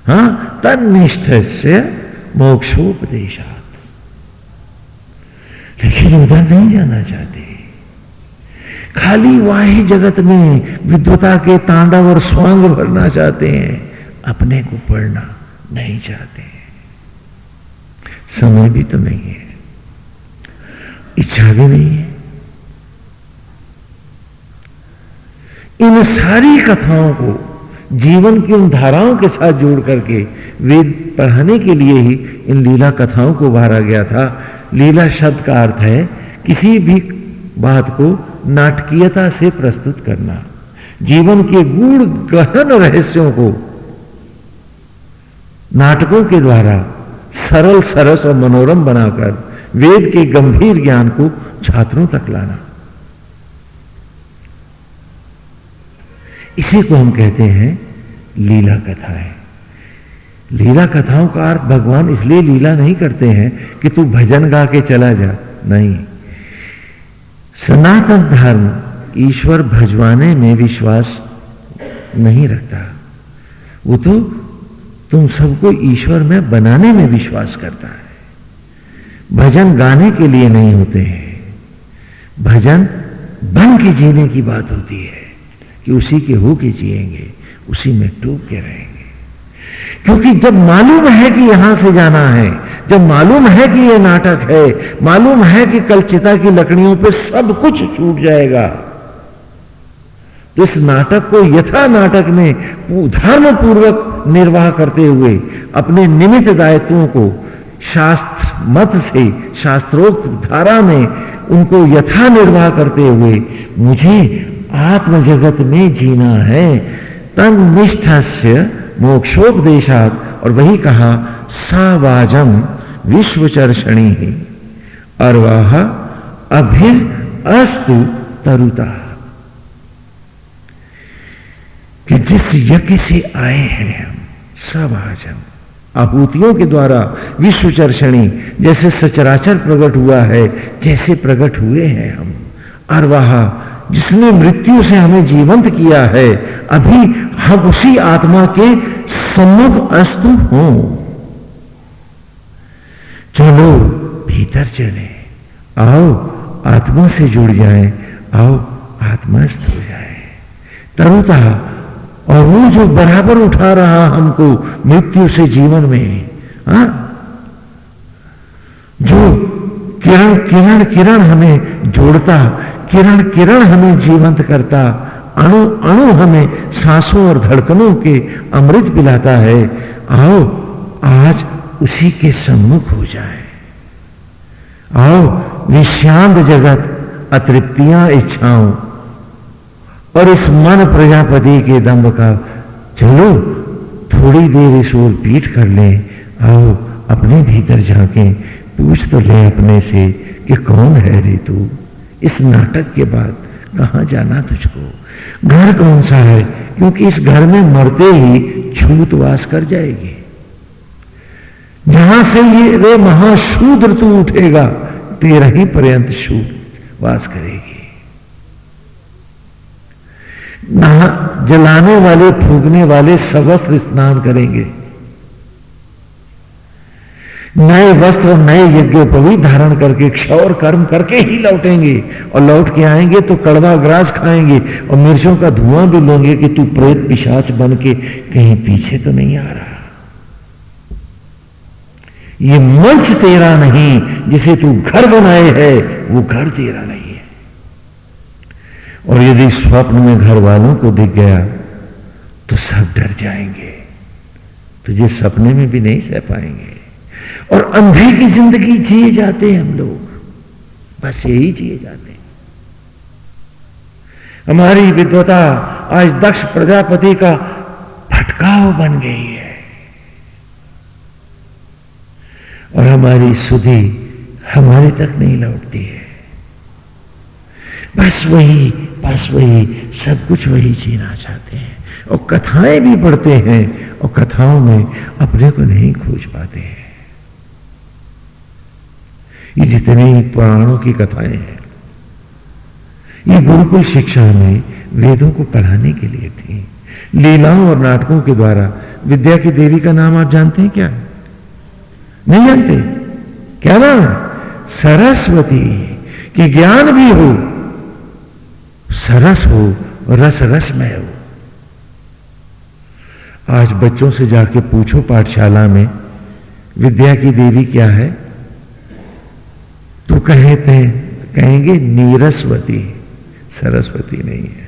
A: हाँ तनिष्ठ से मोक्षोपदेशात। लेकिन उधर नहीं जाना चाहते। खाली वाही जगत में विद्वता के तांडव और स्वांग भरना चाहते हैं, अपने को पढ़ना नहीं चाहते समय भी तो नहीं है, इच्छा भी नहीं है। इन सारी कथाओं को जीवन की उन धाराओं के साथ जोड़ करके वेद पढ़ाने के लिए ही इन लीला कथाओं को उभारा गया था। लीला शब्द का अर्थ है, किसी भी बात को नाटकीयता से प्रस्तुत करना, जीवन के गूढ़ गहन रहस्यों को नाटकों के द्वारा सरल, सरस और मनोरम बनाकर वेद के गंभीर ज्ञान को छात्रों तक लाना। इसी को हम कहते हैं लीला कथाएँ। लीला कथाओं का अर्थ भगवान इसलिए लीला नहीं करते हैं कि तू भजन गा के चला जा। नहीं। सनातन धर्म ईश्वर भजवाने में विश्वास नहीं रखता। वो तो तुम सबको ईश्वर में बनाने में विश्वास करता है। भजन गाने के लिए नहीं होते हैं। भजन बन के जीने की बात होती है कि उसी के हो के जिएँगे, उसी में टूब के रहेंगे। क्योंकि जब मालूम है कि यहाँ से जाना है, जब मालूम है कि यह नाटक है, मालूम है कि कल चिता की लकड़ियों पे सब कुछ छूट जाएगा। तो इस नाटक को यथा नाटक में धर्म पूर्वक निर्वाह करते हुए अपने निमित्त दायित्वों को शास्त्र मत से, शास्त्रोक्त धारा में उनको यथा निर्वाह करते हुए, मुझे आत्म जगत में जीना है। तन निष्ठ से मोक्षोपदेशात। और वही कहा सावाजम विश्वचर्षणी ही। अरवाह अभिर अस्तु तरुता। कि जिस यज्ञ से आए हैं हम सब सवाजम आहूतियों के द्वारा विश्वचर्षणी, जैसे सचराचर प्रकट हुआ है, जैसे प्रकट हुए हैं हम, अरवाहा जिसने मृत्यु से हमें जीवंत किया है, अभी हम उसी आत्मा के सम्मुख अस्तु हो। चलो, भीतर चले। आओ, आत्मा से जुड़ जाए। आओ आत्मास्त हो जाए। तरुता, और वो जो बराबर उठा रहा हमको मृत्यु से जीवन में, हा? किरण किरण किरण हमें जोड़ता किरण किरण हमें जीवंत करता, अणु अणु हमें सांसों और धड़कनों के अमृत पिलाता है। आओ, आज उसी के सम्मुख हो जाए। आओ विशांत जगत, अतृप्तियाँ इच्छाओं और इस मन प्रजापति के दम्भ का, चलो, थोड़ी देर इस ओर पीठ कर ले। आओ, अपने भीतर झांके। पूछ तो ले अपने से कि कौन है रे तू इस नाटक के बाद कहाँ जाना तुझको? घर कौन सा है? क्योंकि इस घर में मरते ही छूत वास कर जाएगी। जहाँ से ये वे महाशूद्र तू उठेगा, तेरा ही पर्यंत शूद वास करेगी। नहा, जलाने वाले, फूकने वाले सवस्त्र स्नान करेंगे। नए वस्त्र, नए यज्ञोपवी धारण करके क्षौर कर्म करके ही लौटेंगे। और लौट के आएँगे तो कड़वा ग्रास खाएँगे और मिर्चों का धुआँ भी लेंगे कि तू प्रेत पिशाच बन के कहीं पीछे तो नहीं आ रहा। ये मंच तेरा नहीं, जिसे तू घर बनाए है, वो घर तेरा नहीं है। और यदि स्वप्न में घर वालों को दिख गया तो सब डर जाएँगे। तुझे सपने में भी नहीं सह पाएँगे। और अंधे की ज़िंदगी जिए जाते हैं हम लोग। बस यही जिए जाते हैं। हमारी विद्वता आज दक्ष प्रजापति का भटकाव बन गई है। और हमारी सुधि हमारे तक नहीं लौटती है। बस वही बस वही, सब कुछ वही जीना चाहते हैं। और कथाएँ भी पढ़ते हैं और कथाओं में अपने को नहीं खोज पाते हैं। ये जितनी पुराणों की कथाएँ हैं, ये गुरुकुल शिक्षा में वेदों को पढ़ाने के लिए थी। लीलाओं और नाटकों के द्वारा विद्या की देवी का नाम आप जानते हैं क्या? नहीं जानते? क्या नाम? सरस्वती। कि ज्ञान भी हो, सरस हो रस रस में हो। आज बच्चों से जाके पूछो पाठशाला में, विद्या की देवी क्या है? तो कहते कहेंगे नीरसवती, सरस्वती नहीं है।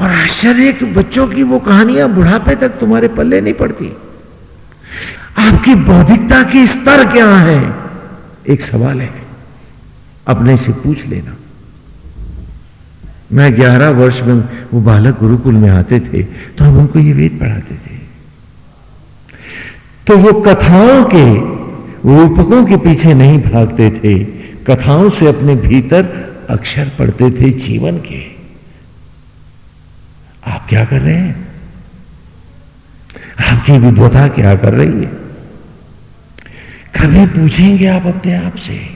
A: और आश्चर्य बच्चों की वो कहानियाँ बुढ़ापे तक तुम्हारे पल्ले नहीं पड़ती। आपकी बौद्धिकता के स्तर क्या है? एक सवाल है। अपने से पूछ लेना। मैं ग्यारह वर्ष में वो बालक गुरुकुल में आते थे तो हम उनको ये वेद पढ़ाते थे। तो वो कथाओं के रूपकों के पीछे नहीं भागते थे, कथाओं से अपने भीतर अक्षर पढ़ते थे जीवन के। आप क्या कर रहे हैं? आपकी विद्वता क्या कर रही है? कभी पूछेंगे आप अपने आप से।